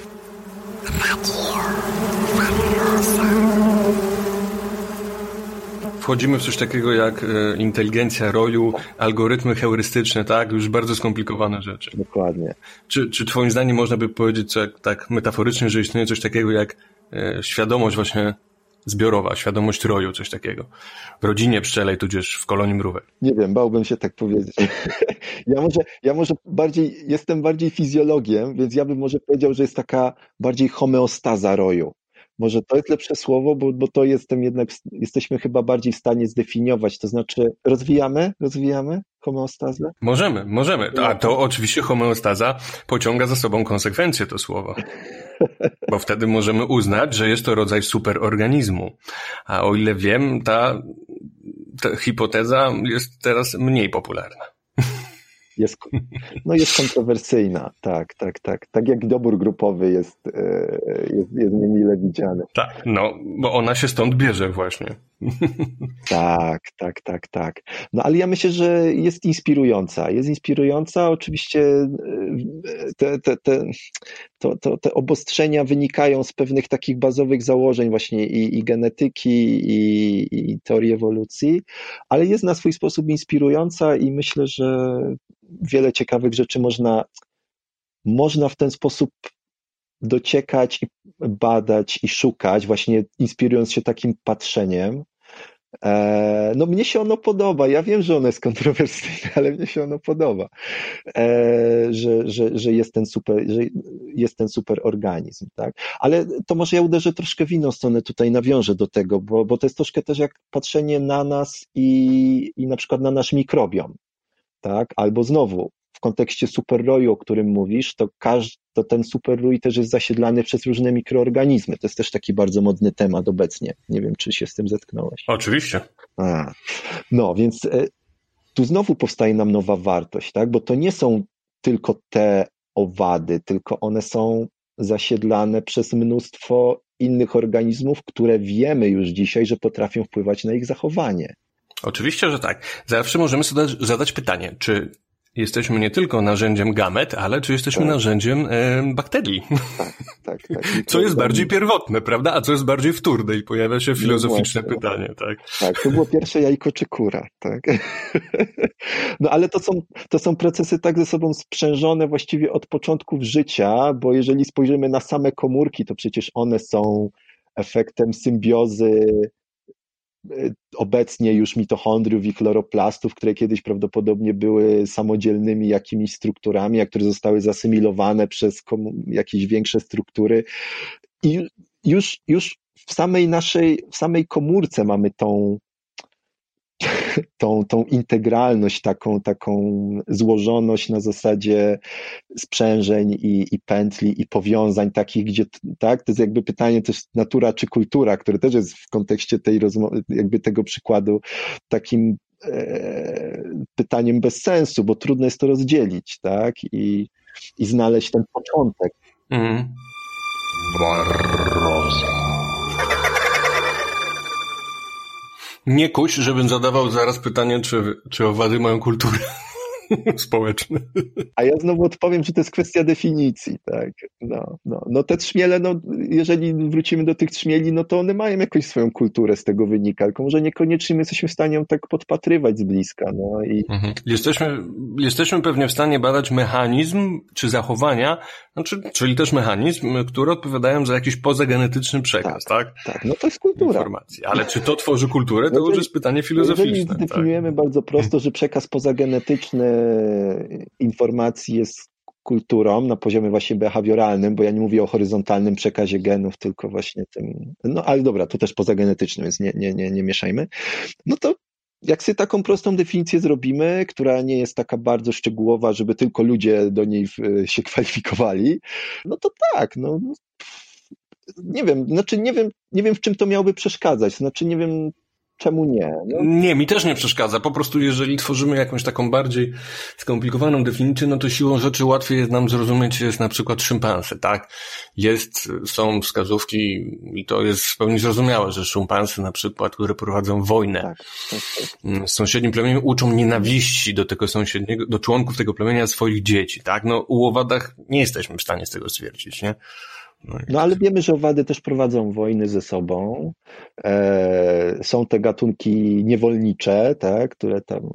Wchodzimy w coś takiego jak e, inteligencja roju, algorytmy heurystyczne, tak? Już bardzo skomplikowane rzeczy. Dokładnie. Czy, czy twoim zdaniem można by powiedzieć tak metaforycznie, że istnieje coś takiego jak e, świadomość właśnie zbiorowa, świadomość roju, coś takiego. W rodzinie pszczelej, tudzież w kolonii mrówek. Nie wiem, bałbym się tak powiedzieć. ja może, ja może bardziej, jestem bardziej fizjologiem, więc ja bym może powiedział, że jest taka bardziej homeostaza roju. Może to jest lepsze słowo, bo, bo to jestem jednak, jesteśmy chyba bardziej w stanie zdefiniować, to znaczy rozwijamy, rozwijamy homeostazę? Możemy, możemy. A to oczywiście homeostaza pociąga za sobą konsekwencje to słowo. Bo wtedy możemy uznać, że jest to rodzaj superorganizmu. A o ile wiem, ta, ta hipoteza jest teraz mniej popularna jest, no jest kontrowersyjna, tak, tak, tak. Tak jak dobór grupowy jest, e, jest, jest niemile widziany. Tak, no, bo ona się stąd bierze właśnie. Tak, tak, tak, tak. No ale ja myślę, że jest inspirująca. Jest inspirująca. Oczywiście e, te, te, te, to, to, te obostrzenia wynikają z pewnych takich bazowych założeń właśnie i, i genetyki, i, i teorii ewolucji, ale jest na swój sposób inspirująca i myślę, że wiele ciekawych rzeczy można, można w ten sposób dociekać i badać i szukać, właśnie inspirując się takim patrzeniem. E, no mnie się ono podoba. Ja wiem, że ono jest kontrowersyjne, ale mnie się ono podoba, e, że, że, że, jest ten super, że jest ten super organizm, tak? Ale to może ja uderzę troszkę w inną stronę, tutaj nawiążę do tego, bo, bo to jest troszkę też jak patrzenie na nas i, i na przykład na nasz mikrobiom tak? Albo znowu, w kontekście superroju, o którym mówisz, to, każdy, to ten superrój też jest zasiedlany przez różne mikroorganizmy. To jest też taki bardzo modny temat obecnie. Nie wiem, czy się z tym zetknąłeś. Oczywiście. A, no, więc e, tu znowu powstaje nam nowa wartość, tak? Bo to nie są tylko te owady, tylko one są zasiedlane przez mnóstwo innych organizmów, które wiemy już dzisiaj, że potrafią wpływać na ich zachowanie. Oczywiście, że tak. Zawsze możemy sobie zadać pytanie, czy jesteśmy nie tylko narzędziem gamet, ale czy jesteśmy tak. narzędziem e, bakterii? Tak, tak, tak. Co jest bardziej pierwotne, prawda? A co jest bardziej wtórne? I pojawia się no filozoficzne no pytanie, tak? Tak, to było pierwsze jajko czy kura, tak? No ale to są, to są procesy tak ze sobą sprzężone właściwie od początków życia, bo jeżeli spojrzymy na same komórki, to przecież one są efektem symbiozy obecnie już mitochondriów i chloroplastów, które kiedyś prawdopodobnie były samodzielnymi jakimiś strukturami, a które zostały zasymilowane przez jakieś większe struktury. I już, już w samej naszej, w samej komórce mamy tą, tą, tą integralność, taką, taką złożoność na zasadzie sprzężeń i, i pętli i powiązań takich, gdzie tak, to jest jakby pytanie też natura czy kultura, które też jest w kontekście tej rozmowy, jakby tego przykładu takim e, pytaniem bez sensu, bo trudno jest to rozdzielić, tak, i, i znaleźć ten początek. Mm. Barroza. Nie kuś, żebym zadawał zaraz pytanie, czy, czy owady mają kulturę. społeczny. A ja znowu odpowiem, że to jest kwestia definicji, tak. No, no, no te trzmiele, no, jeżeli wrócimy do tych trzmieli, no to one mają jakąś swoją kulturę z tego wynika, tylko może niekoniecznie my jesteśmy w stanie ją tak podpatrywać z bliska, no i... Mhm. Jesteśmy, jesteśmy pewnie w stanie badać mechanizm czy zachowania, znaczy, czyli też mechanizm, które odpowiadają za jakiś pozagenetyczny przekaz, tak? Tak, tak no to jest kultura. Informacji. Ale czy to tworzy kulturę, to jeżeli, już jest pytanie filozoficzne. Jeżeli zdefiniujemy tak? bardzo prosto, że przekaz pozagenetyczny informacji jest kulturą na poziomie właśnie behawioralnym, bo ja nie mówię o horyzontalnym przekazie genów, tylko właśnie tym, no ale dobra, to też pozagenetycznym, więc nie, nie, nie, nie mieszajmy. No to jak sobie taką prostą definicję zrobimy, która nie jest taka bardzo szczegółowa, żeby tylko ludzie do niej się kwalifikowali, no to tak, no nie wiem, znaczy nie wiem, nie wiem w czym to miałoby przeszkadzać, znaczy nie wiem czemu nie? No. Nie, mi też nie przeszkadza. Po prostu jeżeli tworzymy jakąś taką bardziej skomplikowaną definicję, no to siłą rzeczy łatwiej jest nam zrozumieć, jest na przykład szympansy, tak? Jest, są wskazówki i to jest w pełni zrozumiałe, że szympansy na przykład, które prowadzą wojnę tak, z sąsiednim plemieniem, uczą nienawiści do tego sąsiedniego, do członków tego plemienia swoich dzieci, tak? No u owadach nie jesteśmy w stanie z tego stwierdzić, nie? No, no ale wiemy, że owady też prowadzą wojny ze sobą. E, są te gatunki niewolnicze, tak, które tam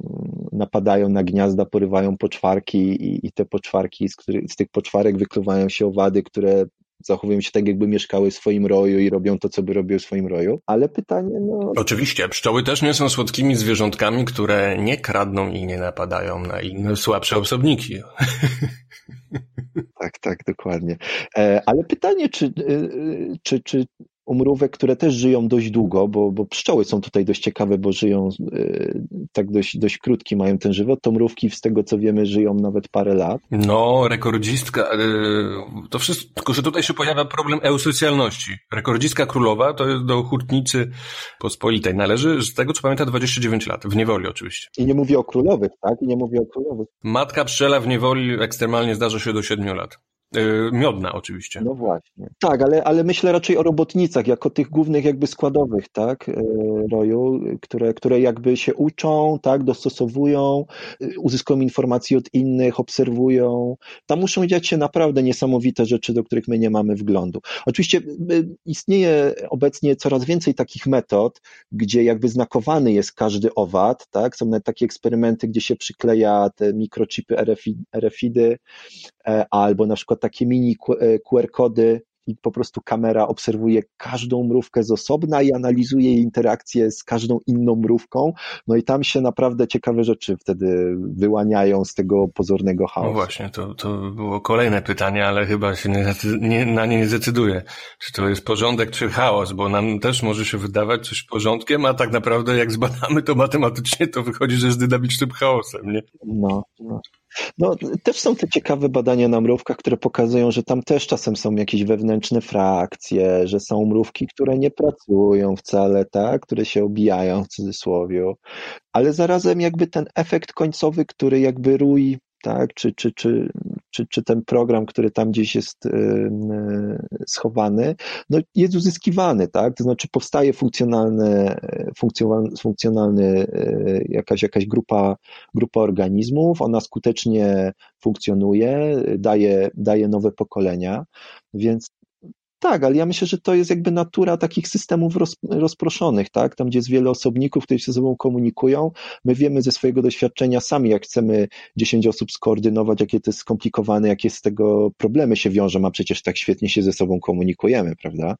napadają na gniazda, porywają poczwarki i, i te poczwarki, z, który, z tych poczwarek wykluwają się owady, które zachowują się tak, jakby mieszkały w swoim roju i robią to, co by robiły w swoim roju. Ale pytanie, no. Oczywiście, pszczoły też nie są słodkimi zwierzątkami, które nie kradną i nie napadają na inne słabsze osobniki. Tak, tak, dokładnie. E, ale pytanie, czy, e, e, czy, czy umrówek, które też żyją dość długo, bo, bo pszczoły są tutaj dość ciekawe, bo żyją tak dość, dość krótki mają ten żywot. To mrówki z tego co wiemy żyją nawet parę lat. No, rekordzistka, to wszystko, tylko że tutaj się pojawia problem eusocjalności. Rekordzistka królowa to jest do hutnicy pospolitej. Należy, z tego co pamiętam, 29 lat. W niewoli oczywiście. I nie mówię o królowych, tak? I nie mówię o królowych. Matka pszczela w niewoli ekstremalnie zdarza się do 7 lat. Y, miodna oczywiście. No właśnie. Tak, ale, ale myślę raczej o robotnicach, jako tych głównych jakby składowych, tak, y, roju, które, które jakby się uczą, tak, dostosowują, y, uzyskują informacje od innych, obserwują. Tam muszą dziać się naprawdę niesamowite rzeczy, do których my nie mamy wglądu. Oczywiście istnieje obecnie coraz więcej takich metod, gdzie jakby znakowany jest każdy owad, tak, są nawet takie eksperymenty, gdzie się przykleja te mikrochipy RFID, e, albo na przykład takie mini QR-kody e, i po prostu kamera obserwuje każdą mrówkę z osobna i analizuje jej interakcje z każdą inną mrówką. No i tam się naprawdę ciekawe rzeczy wtedy wyłaniają z tego pozornego chaosu. No właśnie, to, to było kolejne pytanie, ale chyba się nie, nie, na nie nie zdecyduję. Czy to jest porządek, czy chaos, bo nam też może się wydawać coś porządkiem, a tak naprawdę jak zbadamy to matematycznie, to wychodzi, że jest dynamicznym chaosem, nie? No, no. No, też są te ciekawe badania na mrówkach, które pokazują, że tam też czasem są jakieś wewnętrzne frakcje, że są mrówki, które nie pracują wcale, tak, które się obijają w cudzysłowie, ale zarazem jakby ten efekt końcowy, który jakby rój tak? Czy, czy, czy, czy, czy ten program, który tam gdzieś jest y, y, schowany, no jest uzyskiwany, tak? To znaczy powstaje funkcjonalny, funkcjonalny y, jakaś, jakaś grupa, grupa organizmów, ona skutecznie funkcjonuje, daje, daje nowe pokolenia, więc tak, ale ja myślę, że to jest jakby natura takich systemów roz, rozproszonych, tak? Tam, gdzie jest wiele osobników, którzy się ze sobą komunikują. My wiemy ze swojego doświadczenia sami, jak chcemy 10 osób skoordynować, jakie to jest skomplikowane, jakie z tego problemy się wiążą, a przecież tak świetnie się ze sobą komunikujemy, prawda?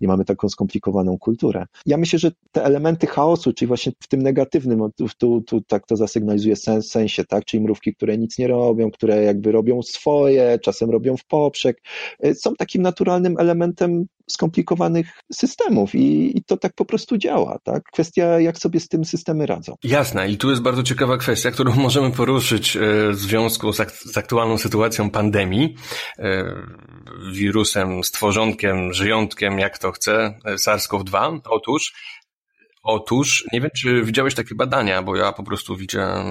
Nie mamy taką skomplikowaną kulturę. Ja myślę, że te elementy chaosu, czyli właśnie w tym negatywnym, tu, tu, tu tak to zasygnalizuje sens, sensie, tak? Czyli mrówki, które nic nie robią, które jakby robią swoje, czasem robią w poprzek, y, są takim naturalnym elementem elementem skomplikowanych systemów i, i, to tak po prostu działa. Tak? Kwestia, jak sobie z tym systemy radzą. Jasne, i tu jest bardzo ciekawa kwestia, którą możemy poruszyć e, w związku z, ak z aktualną sytuacją pandemii, e, wirusem, stworzonkiem, żyjątkiem, jak to chce, e, SARS-CoV-2. Otóż Otóż, nie wiem, czy widziałeś takie badania, bo ja po prostu widziałem,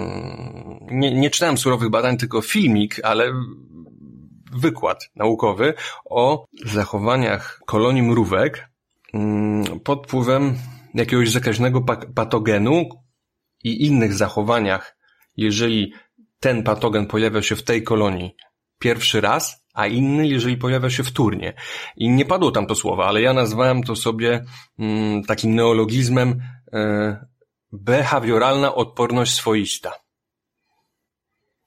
nie, nie czytałem surowych badań, tylko filmik, ale wykład naukowy o zachowaniach kolonii mrówek mm, pod wpływem jakiegoś zakaźnego patogenu i innych zachowaniach, jeżeli ten patogen pojawia się w tej kolonii pierwszy raz, a inny, jeżeli pojawia się wtórnie. I nie padło tam to słowo, ale ja nazwałem to sobie mm, takim neologizmem e, behawioralna odporność swoista.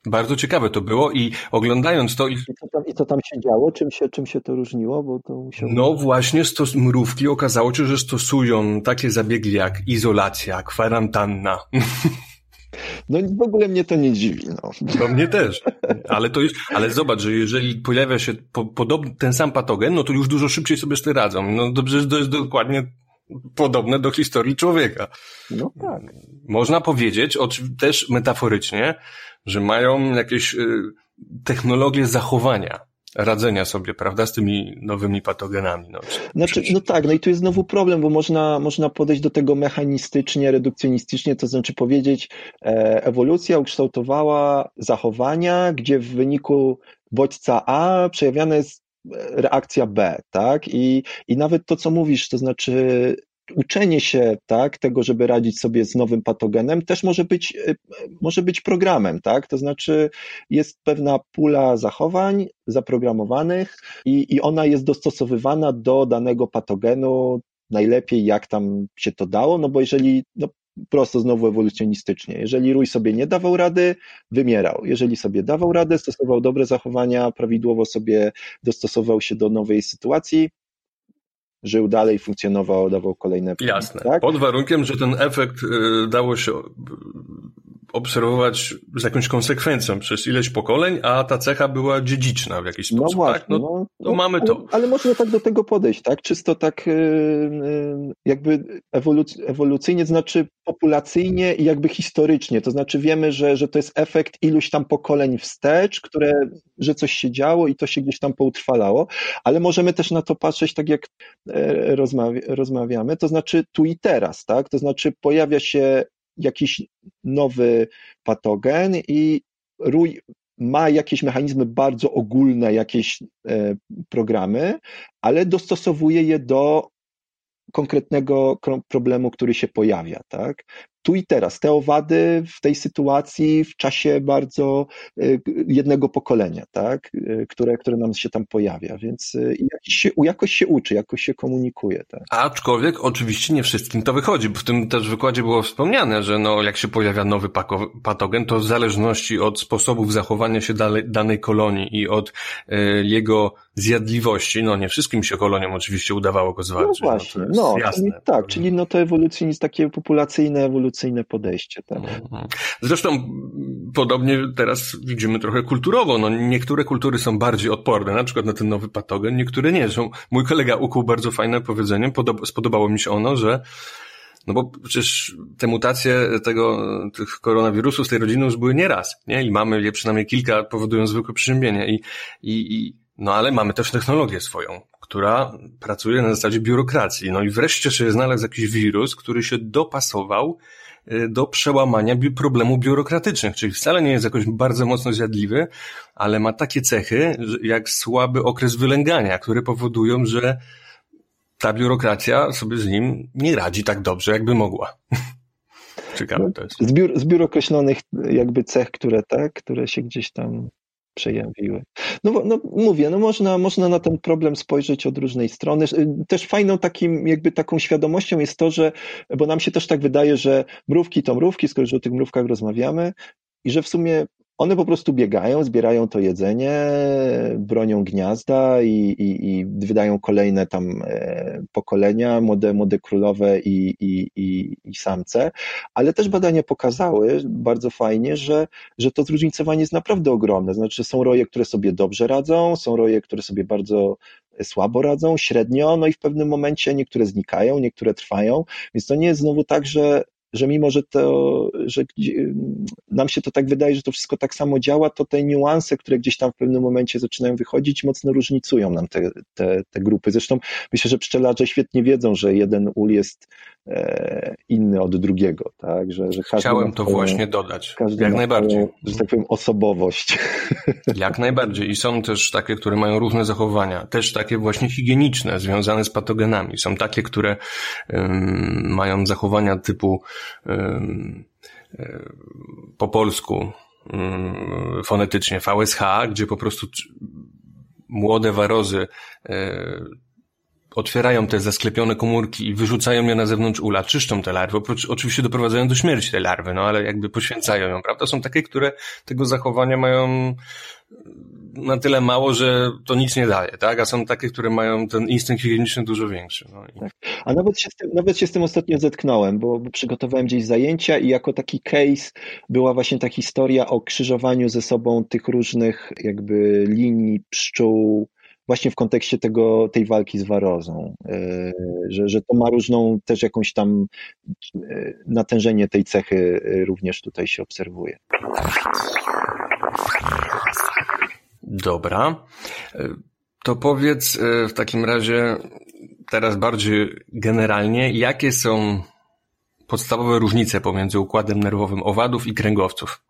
Bardzo ciekawe to było i oglądając to... I co tam, i co tam się działo? Czym się, czym się to różniło? Bo to musiało... No właśnie stos mrówki okazało się, że stosują takie zabiegi jak izolacja, kwarantanna. No w ogóle mnie to nie dziwi. No. To mnie też. Ale to jest, ale zobacz, że jeżeli pojawia się po, podobny, ten sam patogen, no to już dużo szybciej sobie z tym radzą. No dobrze, to jest dokładnie podobne do historii człowieka. No tak. Można powiedzieć, też metaforycznie, że mają jakieś y, technologie zachowania radzenia sobie, prawda, z tymi nowymi patogenami. No, znaczy, no tak, no i tu jest znowu problem, bo można, można podejść do tego mechanistycznie, redukcjonistycznie, to znaczy powiedzieć, e, ewolucja ukształtowała zachowania, gdzie w wyniku bodźca A przejawiana jest reakcja B, tak? I, I nawet to, co mówisz, to znaczy uczenie się tak, tego, żeby radzić sobie z nowym patogenem, też może być, e, może być programem, tak? To znaczy jest pewna pula zachowań zaprogramowanych i, i ona jest dostosowywana do danego patogenu najlepiej, jak tam się to dało, no bo jeżeli, no prosto znowu ewolucjonistycznie. Jeżeli rój sobie nie dawał rady, wymierał. Jeżeli sobie dawał radę, stosował dobre zachowania, prawidłowo sobie dostosował się do nowej sytuacji, żył dalej, funkcjonował, dawał kolejne. Jasne. Tak? Pod warunkiem, że ten efekt y, dało się obserwować z jakąś konsekwencją przez ileś pokoleń, a ta cecha była dziedziczna w jakiś sposób. No właśnie, tak? no, no, no, mamy to. Ale, ale, można tak do tego podejść, tak? Czysto tak y, y, jakby ewoluc ewolucyjnie, to znaczy populacyjnie i jakby historycznie. To znaczy wiemy, że, że to jest efekt iluś tam pokoleń wstecz, które, że coś się działo i to się gdzieś tam poutrwalało, ale możemy też na to patrzeć tak jak e, rozmawia, rozmawiamy, to znaczy tu i teraz, tak? To znaczy pojawia się jakiś nowy patogen i rój ma jakieś mechanizmy bardzo ogólne, jakieś e, programy, ale dostosowuje je do konkretnego problemu, który się pojawia, tak? Tu i teraz, te owady w tej sytuacji, w czasie bardzo y, jednego pokolenia, tak? Y, które, które nam się tam pojawia, więc y, jakoś się, jakoś się uczy, jakoś się komunikuje. Tak? Aczkolwiek oczywiście nie wszystkim to wychodzi, bo w tym też wykładzie było wspomniane, że no, jak się pojawia nowy patogen, to w zależności od sposobów zachowania się danej kolonii i od jego zjadliwości, no nie wszystkim się koloniom oczywiście udawało go zwalczyć. No właśnie, no, no czyli, tak, czyli no to ewolucjonizm, takie populacyjne, ewolucyjne podejście. Tak. Mhm. Zresztą podobnie teraz widzimy trochę kulturowo, no niektóre kultury są bardziej odporne, na przykład na ten nowy patogen, niektóre nie. Zresztą mój kolega ukuł bardzo fajne powiedzenie, spodobało mi się ono, że no bo przecież te mutacje tego, tych koronawirusów z tej rodziny już były nieraz, nie? I mamy je przynajmniej kilka, powodują zwykłe przyziębienie. I, i, i no ale mamy też technologię swoją, która pracuje na zasadzie biurokracji. No i wreszcie się znalazł jakiś wirus, który się dopasował y, do przełamania bi problemów biurokratycznych, czyli wcale nie jest jakoś bardzo mocno zjadliwy, ale ma takie cechy jak słaby okres wylęgania, które powodują, że ta biurokracja sobie z nim nie radzi tak dobrze, jakby mogła. Ciekawe to jest. Zbiór, zbiór określonych jakby cech, które tak, które się gdzieś tam przejawiły. No, no mówię, no można, można na ten problem spojrzeć od różnej strony. Też fajną takim, jakby taką świadomością jest to, że, bo nam się też tak wydaje, że mrówki to mrówki, skoro już o tych mrówkach rozmawiamy, i że w sumie one po prostu biegają, zbierają to jedzenie, bronią gniazda i, i, i wydają kolejne tam e, pokolenia, młode, młode królowe i, i, i, i samce, ale też badania pokazały bardzo fajnie, że, że to zróżnicowanie jest naprawdę ogromne. Znaczy są roje, które sobie dobrze radzą, są roje, które sobie bardzo słabo radzą, średnio, no i w pewnym momencie niektóre znikają, niektóre trwają, więc to nie jest znowu tak, że że mimo, że to, że nam się to tak wydaje, że to wszystko tak samo działa, to te niuanse, które gdzieś tam w pewnym momencie zaczynają wychodzić, mocno różnicują nam te, te, te grupy. Zresztą myślę, że pszczelarze świetnie wiedzą, że jeden ul jest inny od drugiego, tak? Że, że Chciałem to swoją, właśnie dodać. Jak najbardziej. Swoją, że tak powiem, osobowość. Jak najbardziej. I są też takie, które mają różne zachowania. Też takie właśnie higieniczne, związane z patogenami. Są takie, które um, mają zachowania typu um, po polsku um, fonetycznie VSH, gdzie po prostu młode warozy e, otwierają te zasklepione komórki i wyrzucają je na zewnątrz ula, czyszczą te larwy, oprócz, oczywiście doprowadzają do śmierci te larwy, no ale jakby poświęcają ją, prawda? Są takie, które tego zachowania mają na tyle mało, że to nic nie daje, tak? A są takie, które mają ten instynkt higieniczny dużo większy. No i... tak. A nawet się, z tym, nawet się z tym ostatnio zetknąłem, bo, bo przygotowałem gdzieś zajęcia i jako taki case była właśnie ta historia o krzyżowaniu ze sobą tych różnych jakby linii pszczół, właśnie w kontekście tego, tej walki z warozą, e, że, że to ma różną też jakąś tam e, natężenie tej cechy e, również tutaj się obserwuje. Dobra. To powiedz w takim razie teraz bardziej generalnie, jakie są podstawowe różnice pomiędzy układem nerwowym owadów i kręgowców?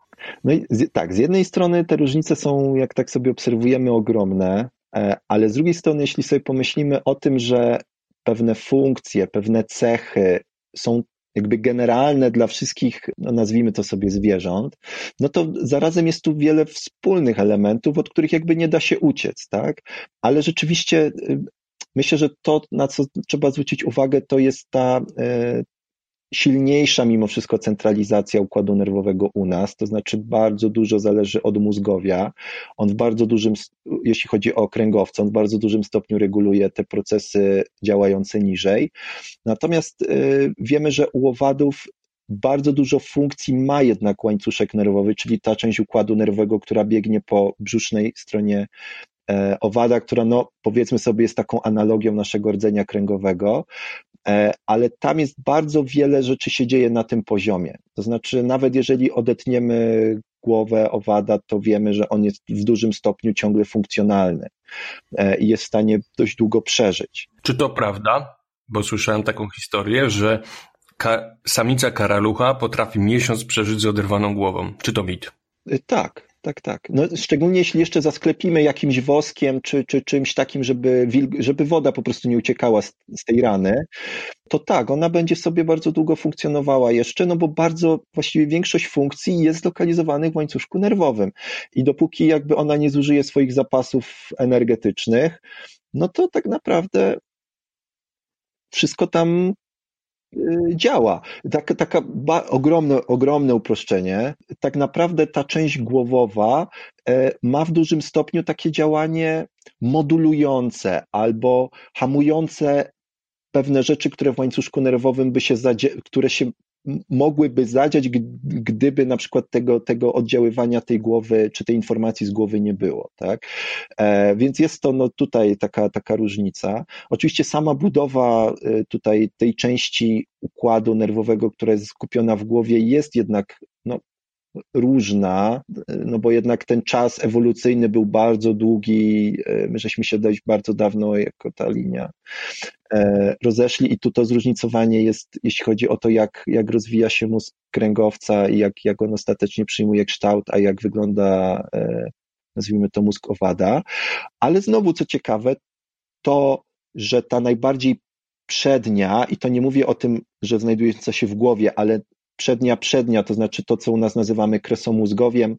No i z, tak, z jednej strony te różnice są, jak tak sobie obserwujemy, ogromne. E, ale z drugiej strony, jeśli sobie pomyślimy o tym, że pewne funkcje, pewne cechy są jakby generalne dla wszystkich, no nazwijmy to sobie zwierząt, no to zarazem jest tu wiele wspólnych elementów, od których jakby nie da się uciec, tak? Ale rzeczywiście y, myślę, że to, na co trzeba zwrócić uwagę, to jest ta, y, silniejsza mimo wszystko centralizacja układu nerwowego u nas, to znaczy bardzo dużo zależy od mózgowia. On w bardzo dużym, jeśli chodzi o kręgowca, on w bardzo dużym stopniu reguluje te procesy działające niżej. Natomiast y, wiemy, że u owadów bardzo dużo funkcji ma jednak łańcuszek nerwowy, czyli ta część układu nerwowego, która biegnie po brzusznej stronie e, owada, która no, powiedzmy sobie jest taką analogią naszego rdzenia kręgowego. E, ale tam jest bardzo wiele rzeczy się dzieje na tym poziomie. To znaczy, nawet jeżeli odetniemy głowę owada, to wiemy, że on jest w dużym stopniu ciągle funkcjonalny e, i jest w stanie dość długo przeżyć. Czy to prawda? Bo słyszałem taką historię, że ka samica karalucha potrafi miesiąc przeżyć z oderwaną głową. Czy to mit? E, tak, tak, tak. No, szczególnie jeśli jeszcze zasklepimy jakimś woskiem czy, czy czymś takim, żeby, żeby woda po prostu nie uciekała z, z, tej rany, to tak, ona będzie sobie bardzo długo funkcjonowała jeszcze, no bo bardzo, właściwie większość funkcji jest zlokalizowanych w łańcuszku nerwowym. I dopóki jakby ona nie zużyje swoich zapasów energetycznych, no to tak naprawdę wszystko tam działa. Taka, taka ogromne, ogromne uproszczenie. Tak naprawdę ta część głowowa e, ma w dużym stopniu takie działanie modulujące albo hamujące pewne rzeczy, które w łańcuszku nerwowym by się, które się mogłyby zadziać, gdyby na przykład tego, tego oddziaływania tej głowy, czy tej informacji z głowy nie było, tak? E, więc jest to no, tutaj taka, taka różnica. Oczywiście sama budowa e, tutaj tej części układu nerwowego, która jest skupiona w głowie, jest jednak no, różna, no bo jednak ten czas ewolucyjny był bardzo długi, e, my żeśmy się dość bardzo dawno jako ta linia e, rozeszli i tu to zróżnicowanie jest, jeśli chodzi o to, jak, jak rozwija się mózg kręgowca i jak, jak on ostatecznie przyjmuje kształt, a jak wygląda, e, nazwijmy to, mózg owada. Ale znowu, co ciekawe, to, że ta najbardziej przednia, i to nie mówię o tym, że znajduje się w głowie, ale przednia przednia, to znaczy to, co u nas nazywamy kresomózgowiem,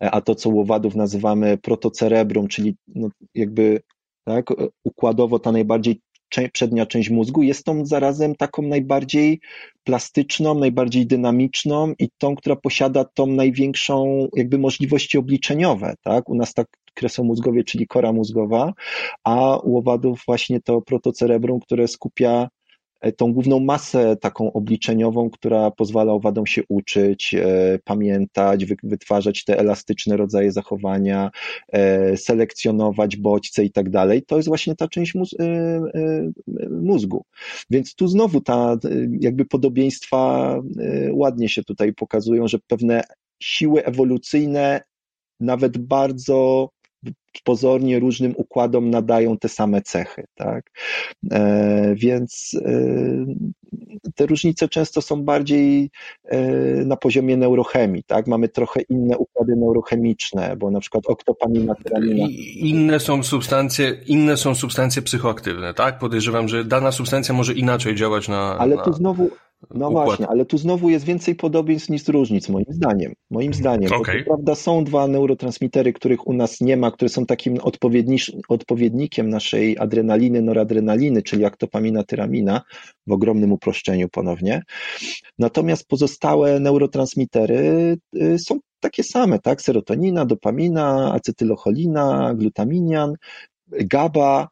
a to, co u owadów nazywamy protocerebrum, czyli no jakby tak, układowo ta najbardziej przednia część mózgu jest tą zarazem taką najbardziej plastyczną, najbardziej dynamiczną i tą, która posiada tą największą jakby możliwości obliczeniowe, tak? U nas tak kresomózgowie, czyli kora mózgowa, a u owadów właśnie to protocerebrum, które skupia tą główną masę taką obliczeniową, która pozwala owadom się uczyć, e, pamiętać, wytwarzać te elastyczne rodzaje zachowania, e, selekcjonować bodźce i tak dalej, to jest właśnie ta część mózgu. Więc tu znowu ta jakby podobieństwa ładnie się tutaj pokazują, że pewne siły ewolucyjne nawet bardzo pozornie różnym układom nadają te same cechy, tak? E, więc e, te różnice często są bardziej e, na poziomie neurochemii, tak? Mamy trochę inne układy neurochemiczne, bo na przykład oktopamina, tyralina. Inne są substancje, inne są substancje psychoaktywne, tak? Podejrzewam, że dana substancja może inaczej działać na. Ale na... tu znowu, no Układ. właśnie, ale tu znowu jest więcej podobieństw niż różnic, moim zdaniem. Moim zdaniem. Okay. Bo prawda są dwa neurotransmitery, których u nas nie ma, które są takim odpowiednikiem naszej adrenaliny, noradrenaliny, czyli aktopamina, tyramina, w ogromnym uproszczeniu ponownie. Natomiast pozostałe neurotransmitery y, są takie same, tak? Serotonina, dopamina, acetylocholina, glutaminian, GABA.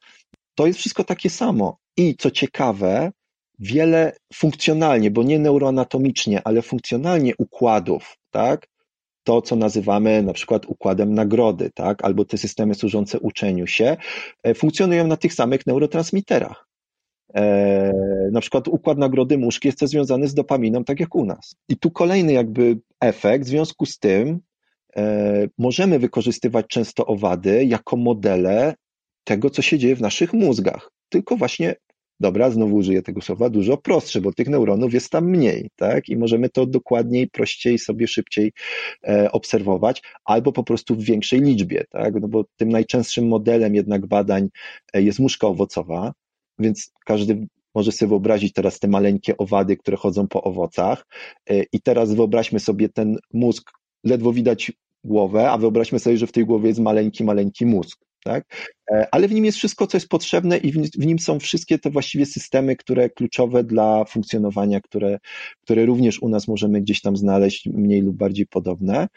To jest wszystko takie samo. I co ciekawe, wiele funkcjonalnie, bo nie neuroanatomicznie, ale funkcjonalnie układów, tak? To, co nazywamy na przykład układem nagrody, tak? Albo te systemy służące uczeniu się, e, funkcjonują na tych samych neurotransmiterach. E, na przykład układ nagrody mózg jest związany z dopaminą, tak jak u nas. I tu kolejny jakby efekt, w związku z tym e, możemy wykorzystywać często owady jako modele tego, co się dzieje w naszych mózgach. Tylko właśnie dobra, znowu użyję tego słowa, dużo prostsze, bo tych neuronów jest tam mniej, tak? I możemy to dokładniej, prościej, sobie szybciej e, obserwować, albo po prostu w większej liczbie, tak? No bo tym najczęstszym modelem jednak badań e, jest muszka owocowa, więc każdy może sobie wyobrazić teraz te maleńkie owady, które chodzą po owocach e, i teraz wyobraźmy sobie ten mózg, ledwo widać głowę, a wyobraźmy sobie, że w tej głowie jest maleńki, maleńki mózg tak? E, ale w nim jest wszystko, co jest potrzebne i w nim są wszystkie te właściwie systemy, które kluczowe dla funkcjonowania, które, które również u nas możemy gdzieś tam znaleźć mniej lub bardziej podobne.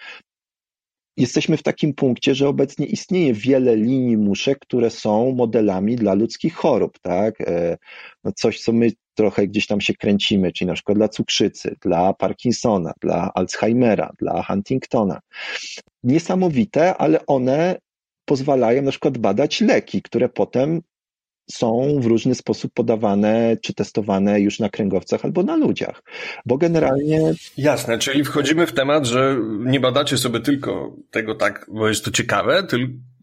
Jesteśmy w takim punkcie, że obecnie istnieje wiele linii muszek, które są modelami dla ludzkich chorób, tak? E, no coś, co my trochę gdzieś tam się kręcimy, czyli na przykład dla cukrzycy, dla Parkinsona, dla Alzheimera, dla Huntingtona. Niesamowite, ale one pozwalają na przykład badać leki, które potem są w różny sposób podawane czy testowane już na kręgowcach albo na ludziach. Bo generalnie. Jasne, czyli wchodzimy w temat, że nie badacie sobie tylko tego tak, bo jest to ciekawe,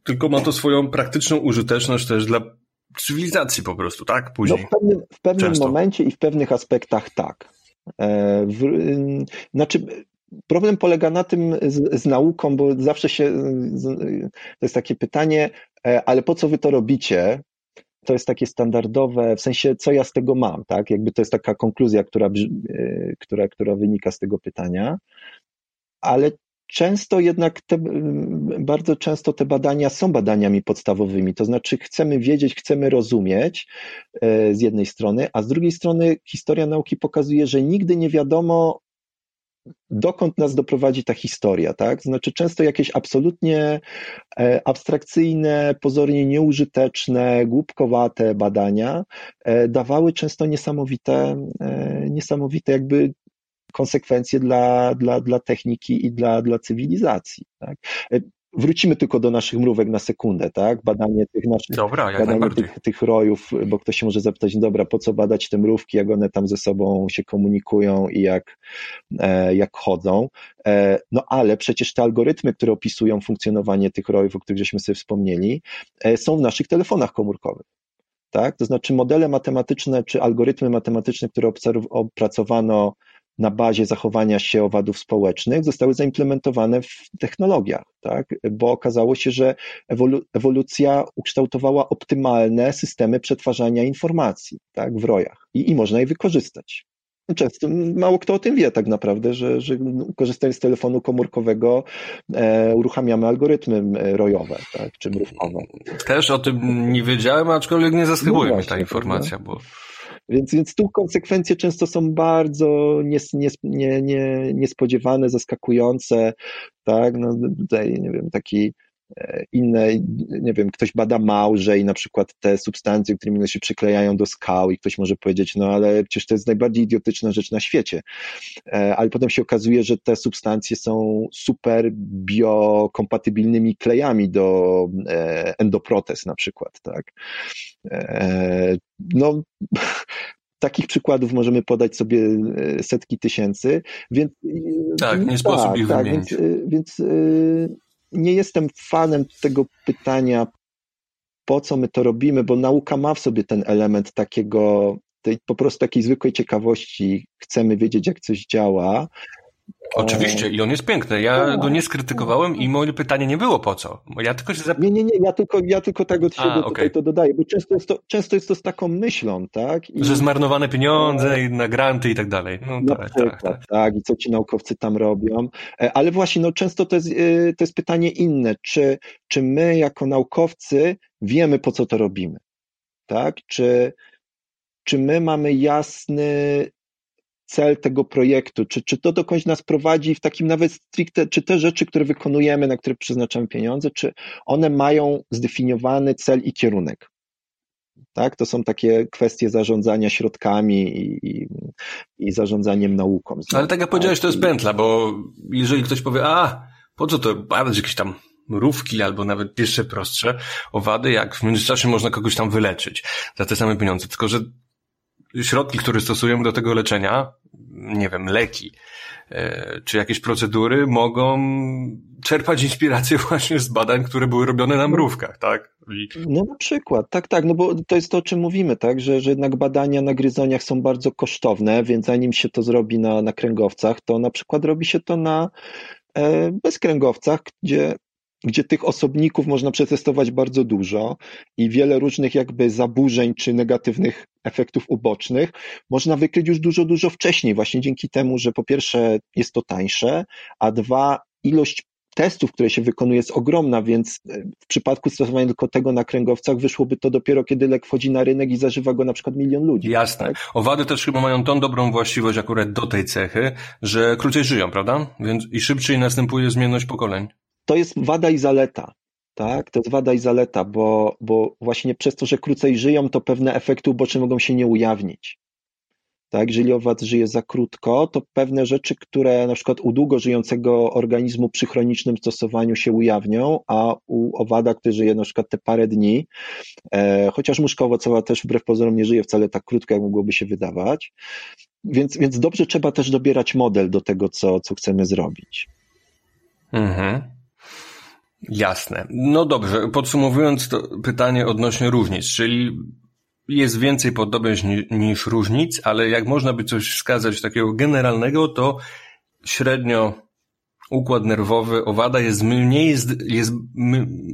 tylko ma to swoją praktyczną użyteczność też dla cywilizacji po prostu, tak? Później. No w pewnym, w pewnym momencie i w pewnych aspektach tak. E, w, znaczy, Problem polega na tym z, z, nauką, bo zawsze się, to jest takie pytanie, e, ale po co wy to robicie? To jest takie standardowe, w sensie, co ja z tego mam, tak? Jakby to jest taka konkluzja, która, e, która, która wynika z tego pytania. Ale często jednak te, bardzo często te badania są badaniami podstawowymi, to znaczy chcemy wiedzieć, chcemy rozumieć e, z jednej strony, a z drugiej strony historia nauki pokazuje, że nigdy nie wiadomo, dokąd nas doprowadzi ta historia, tak? Znaczy, często jakieś absolutnie e, abstrakcyjne, pozornie nieużyteczne, głupkowate badania e, dawały często niesamowite, e, niesamowite jakby konsekwencje dla, dla, dla techniki i dla, dla cywilizacji. Tak? Wrócimy tylko do naszych mrówek na sekundę, tak? Badanie tych naszych, dobra, badanie tych, tych rojów, bo ktoś się może zapytać, dobra, po co badać te mrówki, jak one tam ze sobą się komunikują i jak, e, jak chodzą. E, no ale przecież te algorytmy, które opisują funkcjonowanie tych rojów, o których żeśmy sobie wspomnieli, e, są w naszych telefonach komórkowych. Tak? To znaczy modele matematyczne czy algorytmy matematyczne, które opracowano na bazie zachowania się owadów społecznych zostały zaimplementowane w technologiach, tak? bo okazało się, że ewolu ewolucja ukształtowała optymalne systemy przetwarzania informacji tak? w rojach i, i można je wykorzystać. Często mało kto o tym wie tak naprawdę, że, że korzystając z telefonu komórkowego e, uruchamiamy algorytmy rojowe, tak, czy mrówkowe. Też o tym nie wiedziałem, aczkolwiek nie zaskakuje no mnie ta informacja, bo więc, więc tu konsekwencje często są bardzo nies, nies, nie, nie, niespodziewane, zaskakujące, tak, no tutaj, nie wiem, taki e, inne, nie wiem, ktoś bada małże i na przykład te substancje, którymi się przyklejają do skał i ktoś może powiedzieć, no ale przecież to jest najbardziej idiotyczna rzecz na świecie. E, ale potem się okazuje, że te substancje są super biokompatybilnymi klejami do e, endoprotez na przykład, tak. No, takich przykładów możemy podać sobie e, setki tysięcy, więc... Tak, nie sposób tak, ich tak, wymienić. Więc, e, więc e, nie jestem fanem tego pytania, po co my to robimy, bo nauka ma w sobie ten element takiego, tej po prostu takiej zwykłej ciekawości. Chcemy wiedzieć, jak coś działa. Oczywiście, i on jest piękny. Ja go nie skrytykowałem i moje pytanie nie było po co. Ja tylko się zap... Nie, nie, nie, ja tylko, ja tylko tak od siebie A, okay. to dodaję, bo często jest to, często jest to z taką myślą, tak? I... Że zmarnowane pieniądze i na granty i tak dalej. No, na tak, przykład, tak, tak. tak, i co ci naukowcy tam robią. E, ale właśnie, no często to jest, e, to jest pytanie inne, czy, czy my jako naukowcy wiemy, po co to robimy, tak? Czy, czy my mamy jasny cel tego projektu, czy, czy to dokądś nas prowadzi w takim nawet stricte, czy te rzeczy, które wykonujemy, na które przeznaczamy pieniądze, czy one mają zdefiniowany cel i kierunek. Tak? To są takie kwestie zarządzania środkami i, i, i zarządzaniem nauką. Ale tak jak powiedziałeś, to jest pętla, bo jeżeli ktoś powie, a po co to badać jakieś tam mrówki albo nawet jeszcze prostsze owady, jak w międzyczasie można kogoś tam wyleczyć za te same pieniądze. Tylko, że środki, które stosujemy do tego leczenia, nie wiem, leki, e, czy jakieś procedury mogą czerpać inspirację właśnie z badań, które były robione na mrówkach, tak? I... No na przykład, tak, tak, no bo to jest to, o czym mówimy, tak, że, że jednak badania na gryzoniach są bardzo kosztowne, więc zanim się to zrobi na, na kręgowcach, to na przykład robi się to na e, bezkręgowcach, gdzie gdzie tych osobników można przetestować bardzo dużo i wiele różnych jakby zaburzeń czy negatywnych efektów ubocznych można wykryć już dużo, dużo wcześniej, właśnie dzięki temu, że po pierwsze jest to tańsze, a dwa ilość testów, które się wykonuje jest ogromna, więc e, w przypadku stosowania tylko tego na kręgowcach wyszłoby to dopiero, kiedy lek wchodzi na rynek i zażywa go na przykład milion ludzi. Jasne. Tak? Owady też chyba mają tą dobrą właściwość akurat do tej cechy, że krócej żyją, prawda? Więc i szybciej następuje zmienność pokoleń to jest wada i zaleta. Tak, to jest wada i zaleta, bo, bo właśnie przez to, że krócej żyją, to pewne efekty uboczne mogą się nie ujawnić. Tak, jeżeli owad żyje za krótko, to pewne rzeczy, które na przykład u długo żyjącego organizmu przy chronicznym stosowaniu się ujawnią, a u owada, który żyje na przykład te parę dni, e, chociaż muszka owocowa też wbrew pozorom nie żyje wcale tak krótko, jak mogłoby się wydawać, więc, więc dobrze trzeba też dobierać model do tego, co, co chcemy zrobić. Mhm. Jasne. No dobrze, podsumowując to pytanie odnośnie różnic, czyli jest więcej podobieństw niż różnic, ale jak można by coś wskazać takiego generalnego, to średnio układ nerwowy owada jest mniej, jest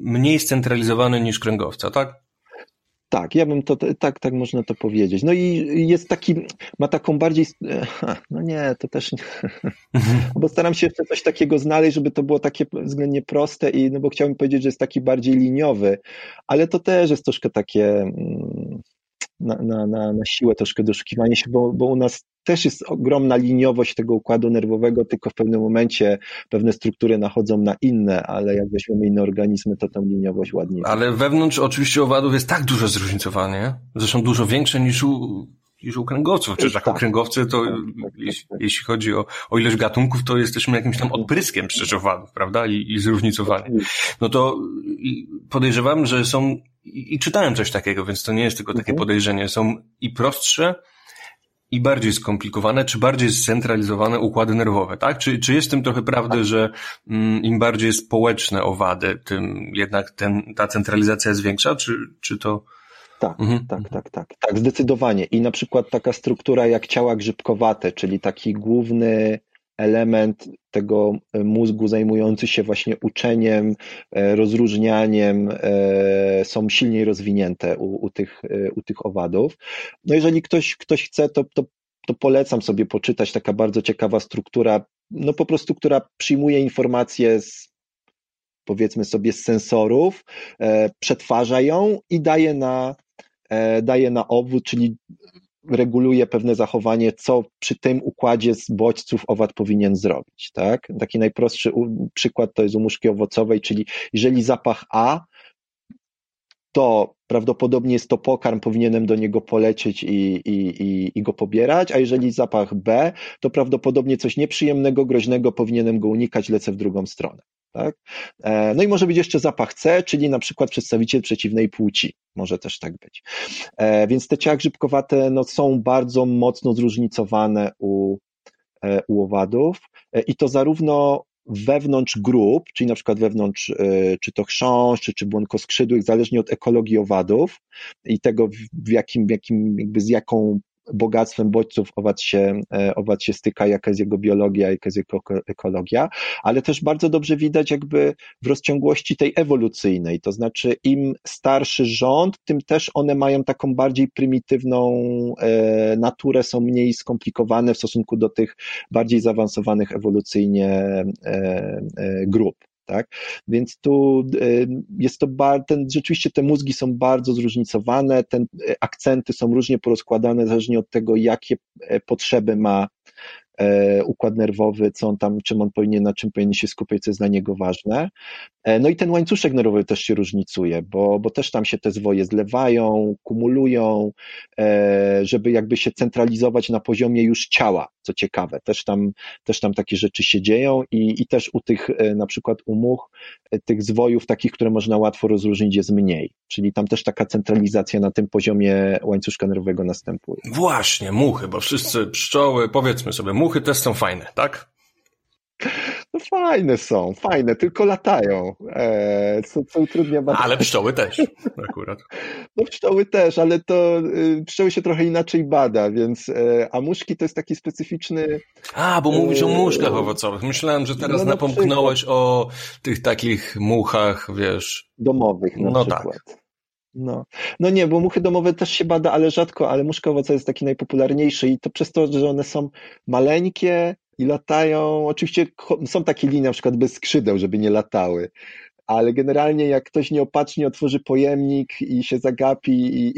mniej scentralizowany niż kręgowca, tak? Tak, ja bym to, tak, tak można to powiedzieć. No i jest taki, ma taką bardziej, no nie, to też nie, bo staram się jeszcze coś takiego znaleźć, żeby to było takie względnie proste i, no bo chciałbym powiedzieć, że jest taki bardziej liniowy, ale to też jest troszkę takie, mm, na, na, na, na siłę troszkę doszukiwanie się, bo, bo u nas też jest ogromna liniowość tego układu nerwowego, tylko w pewnym momencie pewne struktury nachodzą na inne, ale jak weźmiemy inne organizmy, to tą liniowość ładnie. Ale wewnątrz oczywiście owadów jest tak duże zróżnicowanie, zresztą dużo większe niż u, niż u kręgowców. Przecież jako tak. kręgowcy to, tak, tak, jeśli, tak. jeśli, chodzi o, o ilość gatunków, to jesteśmy jakimś tam odpryskiem przecież owadów, prawda? I, i zróżnicowanie. No to podejrzewam, że są, i, i czytałem coś takiego, więc to nie jest tylko takie mhm. podejrzenie, są i prostsze, i bardziej skomplikowane, czy bardziej scentralizowane układy nerwowe, tak? Czy, czy jest w tym trochę prawdy, że mm, im bardziej społeczne owady, tym jednak ten, ta centralizacja jest większa, czy, czy to... Tak, mhm. tak, tak, tak, tak, zdecydowanie. I na przykład taka struktura jak ciała grzybkowate, czyli taki główny element tego e, mózgu zajmujący się właśnie uczeniem, e, rozróżnianiem e, są silniej rozwinięte u, u, tych, u tych owadów. No jeżeli ktoś, ktoś chce, to, to, to polecam sobie poczytać, taka bardzo ciekawa struktura, no po prostu, która przyjmuje informacje z powiedzmy sobie z sensorów, przetwarza ją i daje na, daje na obwód, czyli reguluje pewne zachowanie, co przy tym układzie z bodźców owad powinien zrobić. Tak? Taki najprostszy przykład to jest u muszki owocowej, czyli jeżeli zapach A, to prawdopodobnie jest to pokarm, powinienem do niego polecieć i, i, i, i go pobierać, a jeżeli zapach B, to prawdopodobnie coś nieprzyjemnego, groźnego, powinienem go unikać, lecę w drugą stronę. Tak? E, no i może być jeszcze zapach C, czyli na przykład przedstawiciel przeciwnej płci. Może też tak być. E, więc te ciała grzybkowate no, są bardzo mocno zróżnicowane u, e, u owadów i to zarówno wewnątrz grup, czyli na przykład wewnątrz czy to chrząszcz, czy, czy błonkoskrzydłych, zależnie od ekologii owadów i tego, w jakim, jakim jakby z jaką bogactwem bodźców owad się, e, owad się styka, jaka jest jego biologia, jaka jest jego ekologia, ale też bardzo dobrze widać jakby w rozciągłości tej ewolucyjnej, to znaczy im starszy rząd, tym też one mają taką bardziej prymitywną e, naturę, są mniej skomplikowane w stosunku do tych bardziej zaawansowanych ewolucyjnie e, grup. Tak? Więc tu y, jest to bardzo, ten, rzeczywiście te mózgi są bardzo zróżnicowane, te akcenty są różnie porozkładane, zależnie od tego, jakie e, potrzeby ma E, układ nerwowy, co on tam, czym on powinien, na czym powinien się skupiać, co jest dla niego ważne. E, no i ten łańcuszek nerwowy też się różnicuje, bo, bo też tam się te zwoje zlewają, kumulują, e, żeby jakby się centralizować na poziomie już ciała, co ciekawe. Też tam, też tam takie rzeczy się dzieją i, i też u tych, na przykład u much, tych zwojów takich, które można łatwo rozróżnić jest mniej. Czyli tam też taka centralizacja na tym poziomie łańcuszka nerwowego następuje. Właśnie, muchy, bo wszyscy pszczoły, powiedzmy sobie, muchy też są fajne, tak? No fajne są, fajne, tylko latają. E, co, co utrudnia badanie. Ale pszczoły też akurat. No pszczoły też, ale to y, pszczoły się trochę inaczej bada, więc e, a muszki to jest taki specyficzny... A, bo mówisz o muszkach owocowych. Myślałem, że teraz no, napomknąłeś o tych takich muchach, wiesz... Domowych na no przykład. Tak. No. no nie, bo muchy domowe też się bada, ale rzadko, ale muszka owocowa jest taki najpopularniejszy i to przez to, że one są maleńkie i latają. Oczywiście są takie linie na przykład bez skrzydeł, żeby nie latały, ale generalnie jak ktoś nieopatrznie otworzy pojemnik i się zagapi i...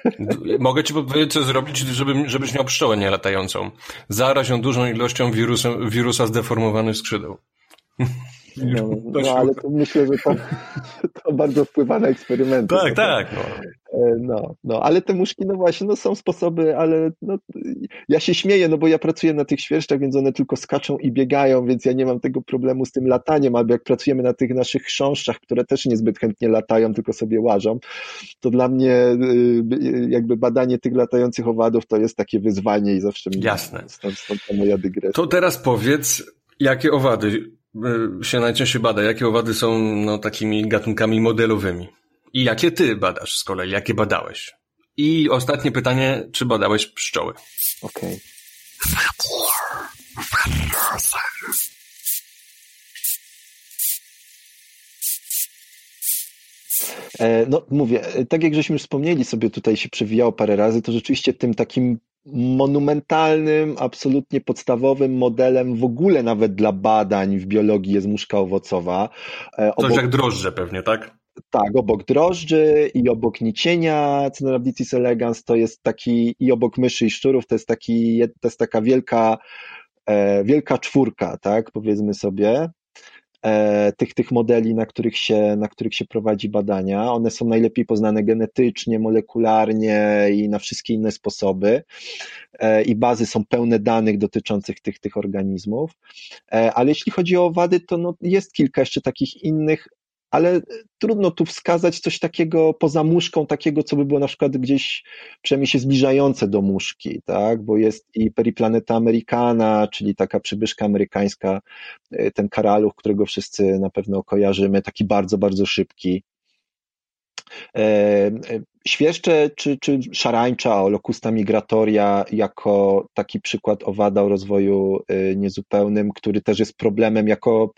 Mogę ci powiedzieć, co zrobić, żeby, żebyś miał pszczołę nielatającą. Zaraź ją dużą ilością wirusem, wirusa zdeformowanych skrzydeł. No, no ale to myślę, że to, to bardzo wpływa na eksperymenty. Tak, tak. No. E, no, no, ale te muszki, no właśnie, no są sposoby, ale no, ja się śmieję, no bo ja pracuję na tych świerszczach, więc one tylko skaczą i biegają, więc ja nie mam tego problemu z tym lataniem, albo jak pracujemy na tych naszych chrząszczach, które też niezbyt chętnie latają, tylko sobie łażą, to dla mnie y, jakby badanie tych latających owadów to jest takie wyzwanie i zawsze Jasne. Stąd, stąd ta moja dygresja. To teraz powiedz, jakie owady Y, się najczęściej bada? Jakie owady są no, takimi gatunkami modelowymi? I jakie ty badasz z kolei? Jakie badałeś? I ostatnie pytanie, czy badałeś pszczoły? Okej. Okay. No, mówię, tak jak żeśmy już wspomnieli, sobie tutaj się przewijało parę razy, to rzeczywiście tym takim monumentalnym, absolutnie podstawowym modelem w ogóle nawet dla badań w biologii jest muszka owocowa. E, Coś jak drożdże pewnie, tak? Tak, obok drożdży i obok nicienia Cenorhabditis elegans to jest taki, i obok myszy i szczurów to jest taki, to jest taka wielka, e, wielka czwórka, tak, powiedzmy sobie. E, tych, tych modeli, na których, się, na których się prowadzi badania. One są najlepiej poznane genetycznie, molekularnie i na wszystkie inne sposoby. E, I bazy są pełne danych dotyczących tych, tych organizmów. E, ale jeśli chodzi o wady, to no jest kilka jeszcze takich innych ale trudno tu wskazać coś takiego poza muszką, takiego, co by było na przykład gdzieś przynajmniej się zbliżające do muszki, tak? Bo jest i Periplaneta Americana, czyli taka przybyszka amerykańska, y, ten karaluch, którego wszyscy na pewno kojarzymy, taki bardzo, bardzo szybki. E, e, świerszcze czy, czy szarańcza, locusta migratoria jako taki przykład owada o rozwoju e, niezupełnym, który też jest problemem jako,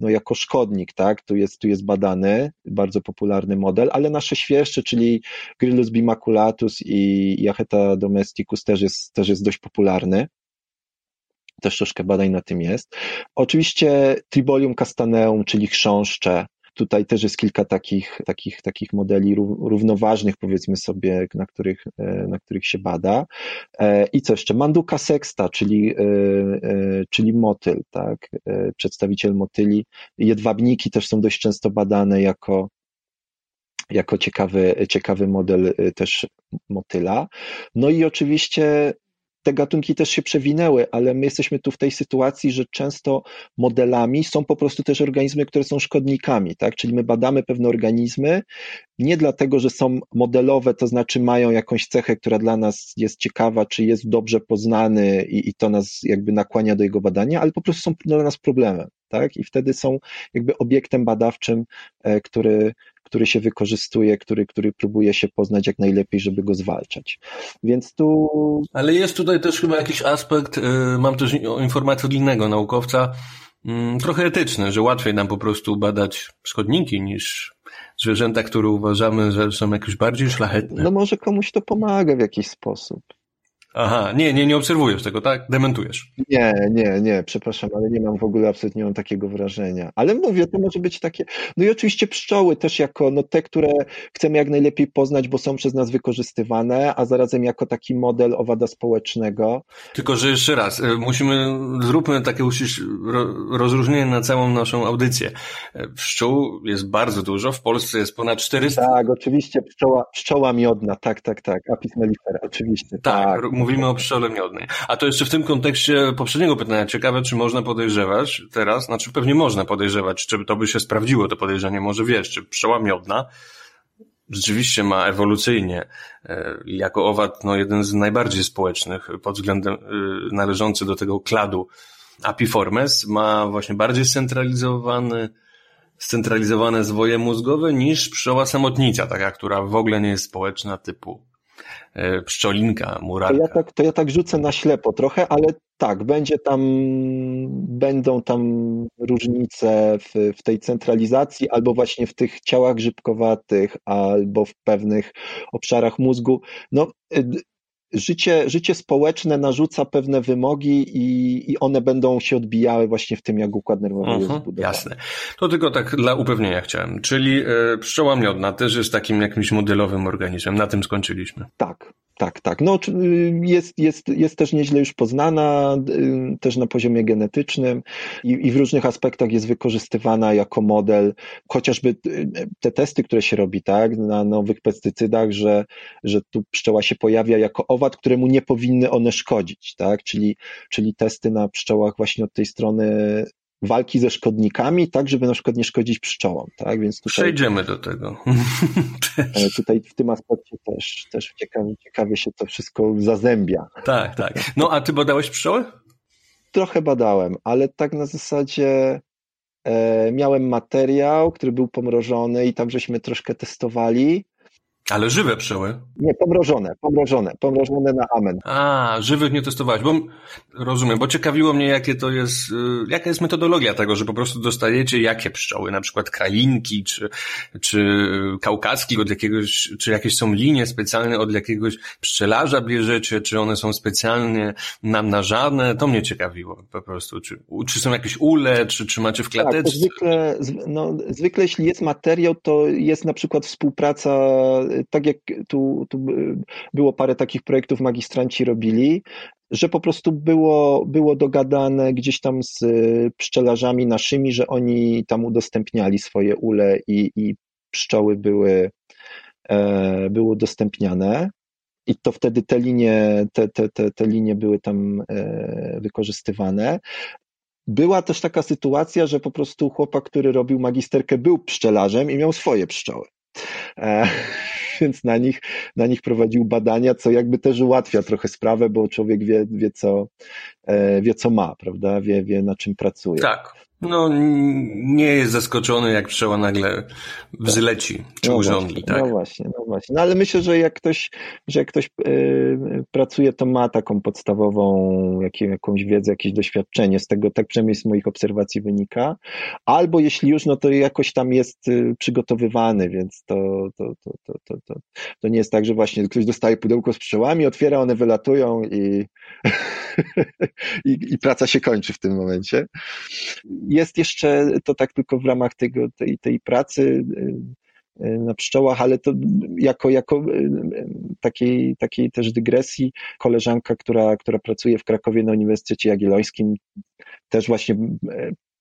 no jako szkodnik, tak? Tu jest, tu jest badany, bardzo popularny model, ale nasze świerszcze, czyli Grillus bimaculatus i Jacheta domesticus też jest, też jest dość popularny też troszkę badań na tym jest. Oczywiście Tribolium castaneum, czyli chrząszcze, Tutaj też jest kilka takich, takich, takich modeli równoważnych, powiedzmy sobie, na których, e, na których się bada. E, I co jeszcze? Manduka sexta, czyli, e, czyli motyl, tak? Przedstawiciel motyli. Jedwabniki też są dość często badane jako, jako ciekawy, ciekawy model też motyla. No i oczywiście te gatunki też się przewinęły, ale my jesteśmy tu w tej sytuacji, że często modelami są po prostu też organizmy, które są szkodnikami, tak? Czyli my badamy pewne organizmy nie dlatego, że są modelowe, to znaczy mają jakąś cechę, która dla nas jest ciekawa, czy jest dobrze poznany i, i to nas jakby nakłania do jego badania, ale po prostu są dla nas problemem, tak? I wtedy są jakby obiektem badawczym, e, który, który się wykorzystuje, który, który próbuje się poznać jak najlepiej, żeby go zwalczać. Więc tu. Ale jest tutaj też chyba jakiś aspekt, y, mam też informację od innego naukowca, mm, trochę etyczny, że łatwiej nam po prostu badać szkodniki niż zwierzęta, które uważamy, że są jakoś bardziej szlachetne. No może komuś to pomaga w jakiś sposób. Aha, nie, nie, nie obserwujesz tego, tak? Dementujesz. Nie, nie, nie, przepraszam, ale nie mam w ogóle, absolutnie nie mam takiego wrażenia. Ale mówię, to może być takie, no i oczywiście pszczoły też jako, no te, które chcemy jak najlepiej poznać, bo są przez nas wykorzystywane, a zarazem jako taki model owada społecznego. Tylko, że jeszcze raz, e, musimy, zróbmy takie rozróżnienie na całą naszą audycję. E, pszczół jest bardzo dużo, w Polsce jest ponad 400. Tak, oczywiście, pszczoła, pszczoła miodna, tak, tak, tak, apis mellifera, oczywiście. tak, tak mówimy o pszczole miodnej. A to jeszcze w tym kontekście poprzedniego pytania. Ciekawe, czy można podejrzewać teraz, znaczy pewnie można podejrzewać, czy to by się sprawdziło, to podejrzenie, może wiesz, czy pszczoła miodna rzeczywiście ma ewolucyjnie e, jako owad no, jeden z najbardziej społecznych pod względem e, należący do tego kladu Apiformes ma właśnie bardziej scentralizowany scentralizowane zwoje mózgowe niż pszczoła samotnica, taka, która w ogóle nie jest społeczna typu pszczolinka, murarka. To ja, tak, to ja tak rzucę na ślepo trochę, ale tak, będzie tam, będą tam różnice w, w tej centralizacji, albo właśnie w tych ciałach grzybkowatych, albo w pewnych obszarach mózgu. No, życie, życie społeczne narzuca pewne wymogi i, i one będą się odbijały właśnie w tym, jak układ nerwowy uh -huh, jest mhm, zbudowany. Jasne. To tylko tak dla upewnienia chciałem. Czyli e, pszczoła miodna też jest takim jakimś modelowym organizmem. Na tym skończyliśmy. Tak, tak, tak. No, y, jest, jest, jest też nieźle już poznana, y, też na poziomie genetycznym i, i w różnych aspektach jest wykorzystywana jako model, chociażby y, te testy, które się robi, tak, na nowych pestycydach, że, że tu pszczoła się pojawia jako owad, któremu nie powinny one szkodzić, tak, czyli, czyli testy na pszczołach właśnie od tej strony walki ze szkodnikami, tak, żeby na przykład nie szkodzić pszczołom, tak, więc tutaj... Przejdziemy do tego. tutaj w tym aspekcie też, też ciekawie, ciekawie się to wszystko zazębia. Tak, tak. No, a ty badałeś pszczoły? Trochę badałem, ale tak na zasadzie e, miałem materiał, który był pomrożony i tam żeśmy troszkę testowali ale żywe pszczoły? Nie, pomrożone, pomrożone, pomrożone na amen. A, żywych nie testowałeś, bo rozumiem, bo ciekawiło mnie, jakie to jest, y, jaka jest metodologia tego, że po prostu dostajecie jakie pszczoły, na przykład krainki, czy, czy kaukaski od jakiegoś, czy jakieś są linie specjalne od jakiegoś pszczelarza bierzecie, czy one są specjalnie namnażane, to mnie ciekawiło po prostu, czy, czy są jakieś ule, czy, czy macie w klateczce? Tak, zwykle, no, zwykle jeśli jest materiał, to jest na przykład współpraca tak jak tu, tu było parę takich projektów magistranci robili, że po prostu było, było dogadane gdzieś tam z pszczelarzami naszymi, że oni tam udostępniali swoje ule i, i pszczoły były, e, były udostępniane. I to wtedy te linie, te, te, te, te linie były tam e, wykorzystywane. Była też taka sytuacja, że po prostu chłopak, który robił magisterkę, był pszczelarzem i miał swoje pszczoły. E, więc na nich, na nich prowadził badania, co jakby też ułatwia trochę sprawę, bo człowiek wie, wie, co, e, wie co ma, prawda? Wie, wie na czym pracuje. Tak. No, nie jest zaskoczony, jak pszczoła nagle wzleci, czy no urządli, tak? No właśnie, no właśnie. No ale myślę, że jak ktoś, że jak ktoś yy, pracuje, to ma taką podstawową jak, jakąś wiedzę, jakieś doświadczenie z tego, tak przynajmniej z moich obserwacji wynika. Albo jeśli już, no to jakoś tam jest y, przygotowywany, więc to, to, to, to, to, to, to nie jest tak, że właśnie ktoś dostaje pudełko z pszczołami, otwiera, one wylatują i, i, i praca się kończy w tym momencie jest jeszcze, to tak tylko w ramach tego, tej, tej pracy y, y, na pszczołach, ale to jako, jako y, takiej, takiej też dygresji, koleżanka, która, która pracuje w Krakowie na Uniwersytecie Jagiellońskim, też właśnie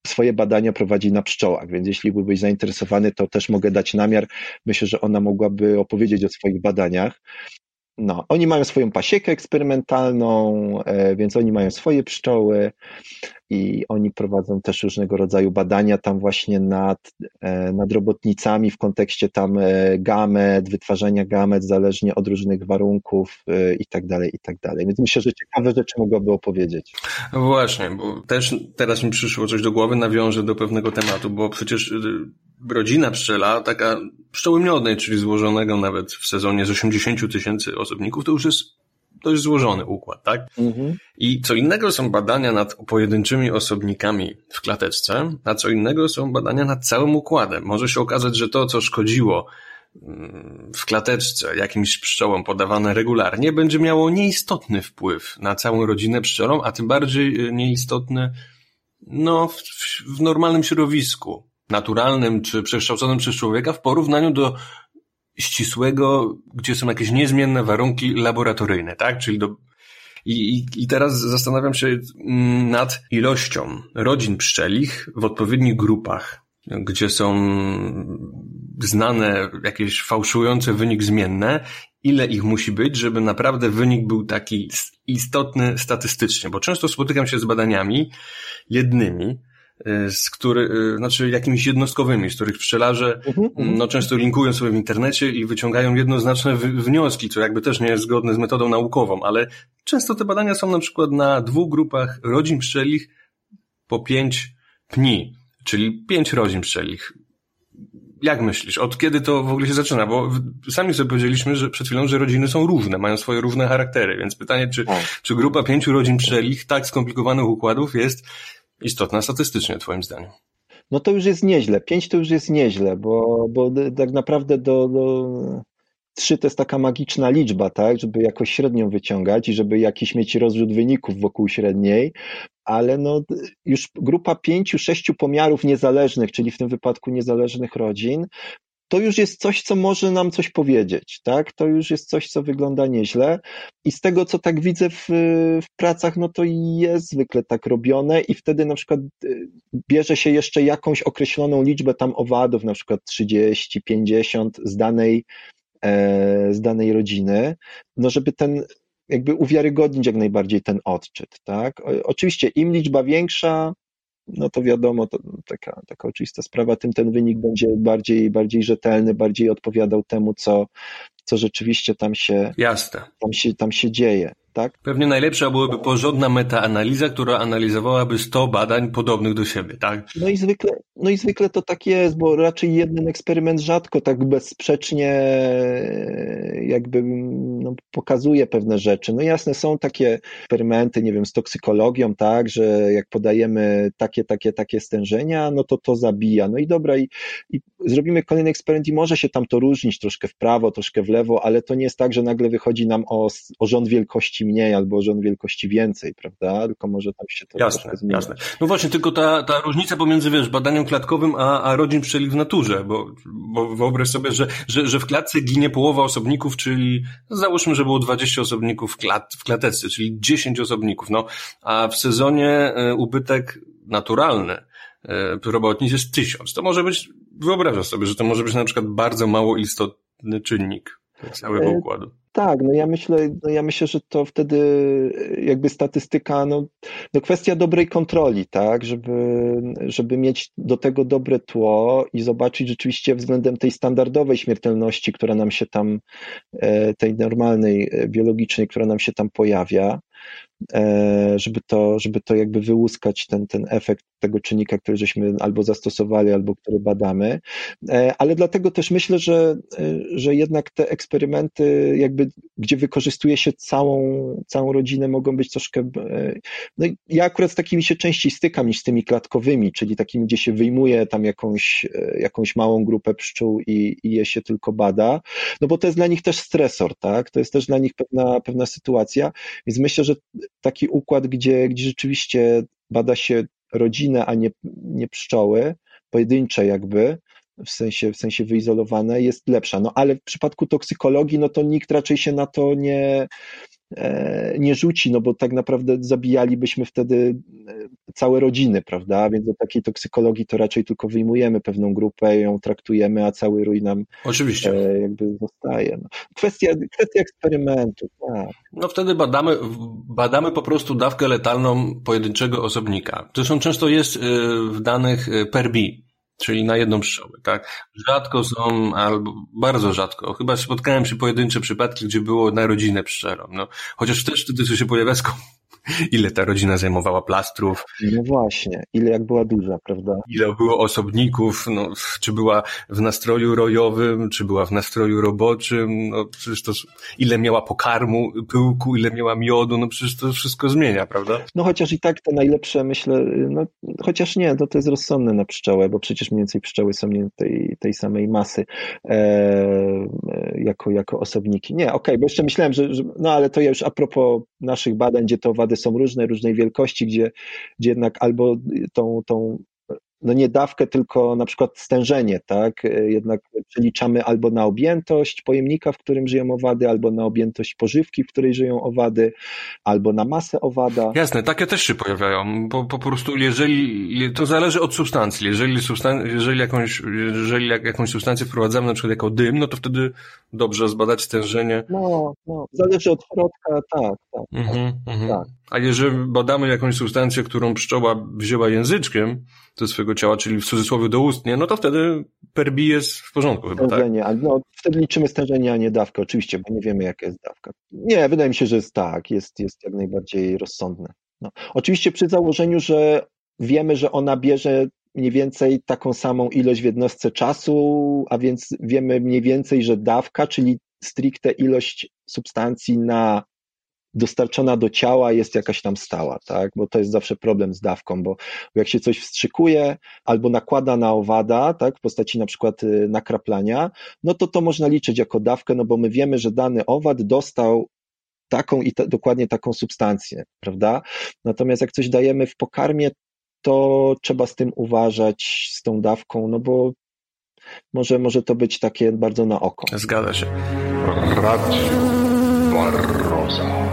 swoje badania prowadzi na pszczołach, więc jeśli byłbyś zainteresowany, to też mogę dać namiar. Myślę, że ona mogłaby opowiedzieć o swoich badaniach. No, oni mają swoją pasiekę eksperymentalną, e, więc oni mają swoje pszczoły i oni prowadzą też różnego rodzaju badania tam właśnie nad, e, nad robotnicami w kontekście tam e, gamet, wytwarzania gamet zależnie od różnych warunków i tak dalej, i tak dalej. Więc myślę, że ciekawe rzeczy mogłoby opowiedzieć. Właśnie, bo też teraz mi przyszło coś do głowy, nawiążę do pewnego tematu, bo przecież rodzina pszczela, taka pszczoły miodnej, czyli złożonego nawet w sezonie z 80 tysięcy osobników, to już jest dość złożony układ, tak? Mhm. I co innego są badania nad pojedynczymi osobnikami w klateczce, a co innego są badania nad całym układem. Może się okazać, że to, co szkodziło mm, w klateczce jakimś pszczołom podawane regularnie, będzie miało nieistotny wpływ na całą rodzinę pszczelą, a tym bardziej y, nieistotny no, w, w normalnym środowisku naturalnym czy przekształconym przez człowieka w porównaniu do ścisłego, gdzie są jakieś niezmienne warunki laboratoryjne, tak? Czyli do, i, i, I teraz zastanawiam się mm, nad ilością rodzin pszczelich w odpowiednich grupach, gdzie są znane jakieś fałszujące wynik zmienne, ile ich musi być, żeby naprawdę wynik był taki istotny statystycznie, bo często spotykam się z badaniami jednymi, z który, y, znaczy jakimiś jednostkowymi, z których pszczelarze mhm, mhm. no, często linkują sobie w internecie i wyciągają jednoznaczne wnioski, co jakby też nie jest zgodne z metodą naukową, ale często te badania są na przykład na dwóch grupach rodzin pszczelich po pięć pni, czyli pięć rodzin pszczelich. Jak myślisz, od kiedy to w ogóle się zaczyna? Bo sami sobie powiedzieliśmy, że przed chwilą, że rodziny są różne, mają swoje różne charaktery, więc pytanie, czy, tak. czy grupa pięciu rodzin pszczelich tak skomplikowanych układów jest istotna statystycznie, Twoim zdaniem. No to już jest nieźle. Pięć to już jest nieźle, bo, bo tak naprawdę do, do to jest taka magiczna liczba, tak, żeby jakoś średnią wyciągać i żeby jakiś mieć rozrzut wyników wokół średniej, ale no już grupa pięciu, sześciu pomiarów niezależnych, czyli w tym wypadku niezależnych rodzin, to już jest coś, co może nam coś powiedzieć, tak? To już jest coś, co wygląda nieźle. I z tego, co tak widzę w, w pracach, no to jest zwykle tak robione i wtedy na przykład y, bierze się jeszcze jakąś określoną liczbę tam owadów, na przykład 30, 50 z danej, e, z danej rodziny, no żeby ten jakby uwiarygodnić jak najbardziej ten odczyt, tak? Oczywiście im liczba większa, no to wiadomo, to taka, taka oczywista sprawa, tym ten wynik będzie bardziej, bardziej rzetelny, bardziej odpowiadał temu, co, co rzeczywiście tam się, Jasne. Tam się, tam się dzieje. Tak? Pewnie najlepsza byłaby porządna metaanaliza, która analizowałaby 100 badań podobnych do siebie, tak? No i zwykle, no i zwykle to tak jest, bo raczej jeden eksperyment rzadko tak bezsprzecznie jakby no, pokazuje pewne rzeczy. No jasne, są takie eksperymenty, nie wiem, z toksykologią, tak, że jak podajemy takie, takie, takie stężenia, no to to zabija. No i dobra, i, i zrobimy kolejny eksperyment i może się tam to różnić troszkę w prawo, troszkę w lewo, ale to nie jest tak, że nagle wychodzi nam o, o rząd wielkości mniej albo rząd wielkości więcej, prawda? Tylko może tam się to jasne, zmieni. Jasne. No właśnie, tylko ta, ta różnica pomiędzy, wiesz, badaniem klatkowym a, a rodzin pszczeli w naturze, bo, bo wyobraź sobie, że, że, że w klatce ginie połowa osobników, czyli załóżmy, że było 20 osobników w, klat, w klatece, czyli 10 osobników, no, a w sezonie e, ubytek naturalny e, robotnic jest tysiąc. To może być, wyobrażasz sobie, że to może być na przykład bardzo mało istotny czynnik całego układu. Tak, no ja myślę, no ja myślę, że to wtedy jakby statystyka, no, no kwestia dobrej kontroli, tak, żeby, żeby mieć do tego dobre tło i zobaczyć rzeczywiście względem tej standardowej śmiertelności, która nam się tam, e, tej normalnej, e, biologicznej, która nam się tam pojawia, żeby to, żeby to jakby wyłuskać ten, ten efekt tego czynnika, który żeśmy albo zastosowali, albo który badamy. E, ale dlatego też myślę, że, e, że jednak te eksperymenty, jakby, gdzie wykorzystuje się całą, całą rodzinę, mogą być troszkę. No ja akurat z takimi się częściej stykam niż z tymi klatkowymi, czyli takimi, gdzie się wyjmuje tam jakąś, jakąś małą grupę pszczół i, i je się tylko bada, no bo to jest dla nich też stresor, tak? To jest też dla nich pewna, pewna sytuacja, więc myślę, że taki układ, gdzie, gdzie rzeczywiście bada się rodzinę, a nie, nie pszczoły, pojedyncze jakby, w sensie, w sensie wyizolowane, jest lepsza. No ale w przypadku toksykologii, no to nikt raczej się na to nie, nie rzuci, no bo tak naprawdę zabijalibyśmy wtedy e, całe rodziny, prawda? Więc do takiej toksykologii to raczej tylko wyjmujemy pewną grupę, ją traktujemy, a cały rój nam Oczywiście. E, jakby zostaje. No. Kwestia, kwestia eksperymentu, tak. No wtedy badamy, badamy po prostu dawkę letalną pojedynczego osobnika. Zresztą często jest w danych per B czyli na jedną pszczołę, tak? Rzadko są, albo bardzo rzadko, chyba spotkałem się pojedyncze przypadki, gdzie było na rodzinę pszczelą, no. Chociaż też wtedy się pojawia ile ta rodzina zajmowała plastrów. No właśnie, ile jak była duża, prawda? Ile było osobników, no, czy była w nastroju rojowym, czy była w nastroju roboczym, no przecież to ile miała pokarmu, pyłku, ile miała miodu, no przecież to wszystko zmienia, prawda? No chociaż i tak te najlepsze, myślę, no chociaż nie, to, to jest rozsądne na pszczołę, bo przecież mniej więcej pszczoły są nie tej, tej samej masy e, jako, jako osobniki. Nie, okej, okay, bo jeszcze myślałem, że, że, no ale to ja już a propos naszych badań, gdzie to wady są różne, różnej wielkości, gdzie, gdzie jednak albo tą, tą no nie dawkę, tylko na przykład stężenie, tak? Jednak przeliczamy albo na objętość pojemnika, w którym żyją owady, albo na objętość pożywki, w której żyją owady, albo na masę owada. Jasne, takie też się pojawiają, bo po prostu jeżeli, to zależy od substancji, jeżeli, substan jeżeli, jakąś, jeżeli jakąś substancję wprowadzamy na przykład jako dym, no to wtedy dobrze zbadać stężenie. No, no, zależy od środka, tak, tak. Mhm, mhm. tak. A jeżeli badamy jakąś substancję, którą pszczoła wzięła języczkiem ze swojego ciała, czyli w cudzysłowie doustnie, no to wtedy per bi jest w porządku chyba, tak? No, wtedy liczymy stężenie, a nie dawkę, oczywiście, bo nie wiemy jaka jest dawka. Nie, wydaje mi się, że jest tak, jest, jest jak najbardziej rozsądne. No. Oczywiście przy założeniu, że wiemy, że ona bierze mniej więcej taką samą ilość w jednostce czasu, a więc wiemy mniej więcej, że dawka, czyli stricte ilość substancji na dostarczona do ciała jest jakaś tam stała, tak? Bo to jest zawsze problem z dawką, bo jak się coś wstrzykuje albo nakłada na owada, tak? W postaci na przykład y, nakraplania, no to to można liczyć jako dawkę, no bo my wiemy, że dany owad dostał taką i ta, dokładnie taką substancję, prawda? Natomiast jak coś dajemy w pokarmie, to trzeba z tym uważać, z tą dawką, no bo może, może to być takie bardzo na oko. Zgadza się. Radio. Barroza.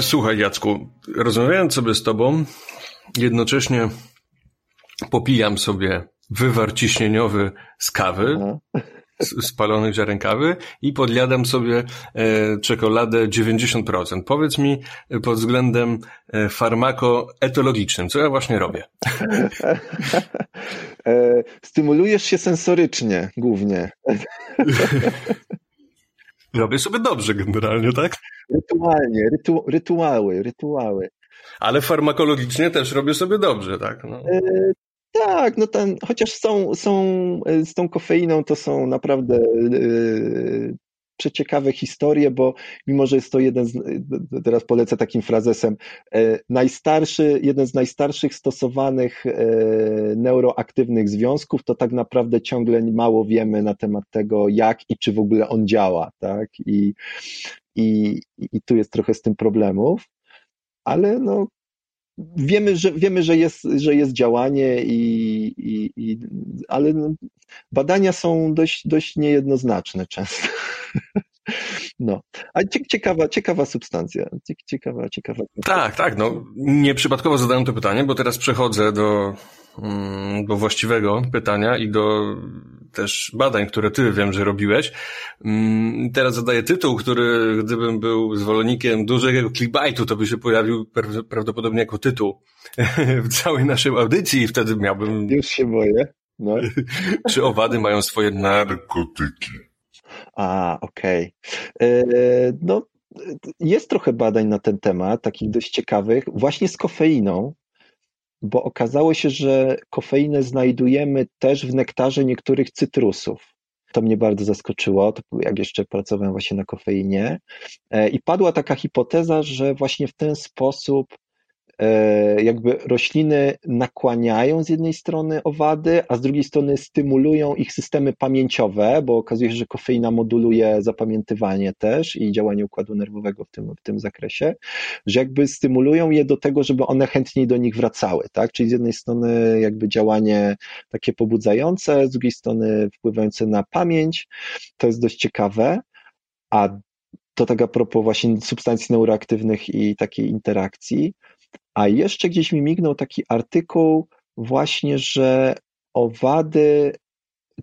Słuchaj, Jacku, rozmawiając sobie z tobą, jednocześnie popijam sobie wywar ciśnieniowy z kawy. Aha spalonych ziarenkawy i podjadam sobie e, czekoladę 90%. Powiedz mi e, pod względem e, farmakoetologicznym, co ja właśnie robię? Stymulujesz się sensorycznie głównie. Robię sobie dobrze generalnie, tak? Rytualnie, rytu, rytuały, rytuały. Ale farmakologicznie też robię sobie dobrze, tak? No. Tak, no ten, chociaż są, są e, z tą kofeiną, to są naprawdę yy, przeciekawe historie, bo mimo, że jest to jeden z, teraz polecę takim frazesem, najstarszy, jeden z najstarszych stosowanych neuroaktywnych związków, to tak naprawdę ciągle mało wiemy na temat tego, jak i czy w ogóle on działa, tak, i, i, i tu jest trochę z tym problemów, ale no, wiemy, że, wiemy, że, jest, że jest działanie, i, i, i, ale no, badania są dość, dość niejednoznaczne często. No, a ciekawa, ciekawa substancja. Ciekawa, ciekawa. Tak, tak. No, nieprzypadkowo zadałem to pytanie, bo teraz przechodzę do, do właściwego pytania i do też badań, które ty wiem, że robiłeś. Mm, teraz zadaję tytuł, który gdybym był zwolennikiem dużego clickbaitu, to by się pojawił prawdopodobnie jako tytuł w całej naszej audycji i wtedy miałbym... Już się boję. No. Czy owady mają swoje narkotyki? A, okej. Okay. E, no, jest trochę badań na ten temat, takich dość ciekawych, właśnie z kofeiną, bo okazało się, że kofeinę znajdujemy też w nektarze niektórych cytrusów. To mnie bardzo zaskoczyło, jak jeszcze pracowałem właśnie na kofeinie. E, I padła taka hipoteza, że właśnie w ten sposób jakby rośliny nakłaniają z jednej strony owady, a z drugiej strony stymulują ich systemy pamięciowe, bo okazuje się, że kofeina moduluje zapamiętywanie też i działanie układu nerwowego w tym, w tym zakresie, że jakby stymulują je do tego, żeby one chętniej do nich wracały, tak? Czyli z jednej strony jakby działanie takie pobudzające, z drugiej strony wpływające na pamięć, to jest dość ciekawe, a to tak a propos właśnie substancji neuroaktywnych i takiej interakcji. A jeszcze gdzieś mi mignął taki artykuł właśnie, że owady,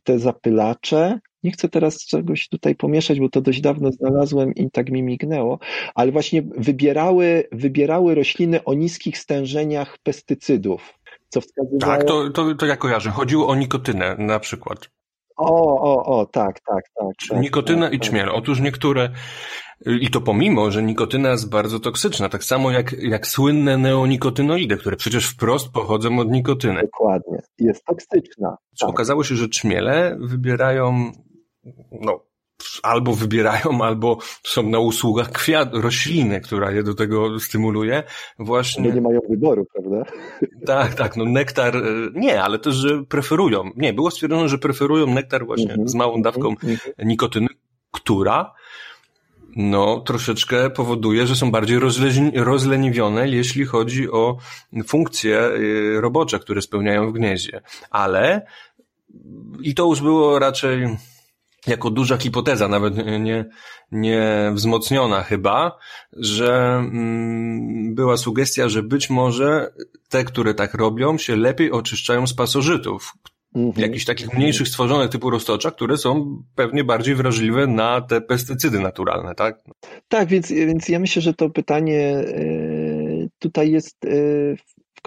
te zapylacze, nie chcę teraz czegoś tutaj pomieszać, bo to dość dawno znalazłem i tak mi mignęło, ale właśnie wybierały, wybierały rośliny o niskich stężeniach pestycydów. Co wskazywało... Tak, to, to, to ja kojarzę. Chodziło o nikotynę na przykład. O, o, o, tak, tak, tak. tak Nikotyna tak, i tak. czmiel. Otóż niektóre, i to pomimo, że nikotyna jest bardzo toksyczna, tak samo jak, jak słynne neonikotynoidy, które przecież wprost pochodzą od nikotyny. Dokładnie. Jest toksyczna. Tak. Okazało się, że czmiele wybierają, no, albo wybierają, albo są na usługach kwiat, rośliny, która je do tego stymuluje. Właśnie. Nie mają wyboru, prawda? Tak, tak, no nektar, e, nie, ale też, że preferują. Nie, było stwierdzone, że preferują nektar właśnie mm -hmm, z małą dawką mm -hmm. nikotyny, która no, troszeczkę powoduje, że są bardziej rozleniwione, jeśli chodzi o funkcje e, robocze, które spełniają w gnieździe. Ale i to już było raczej jako duża hipoteza, nawet nie, nie wzmocniona chyba, że mm, była sugestia, że być może te, które tak robią, się lepiej oczyszczają z pasożytów, mhm. jakichś takich mniejszych stworzonych typu roztocza, które są pewnie bardziej wrażliwe na te pestycydy naturalne, tak? Tak, więc, więc ja myślę, że to pytanie e, tutaj jest e,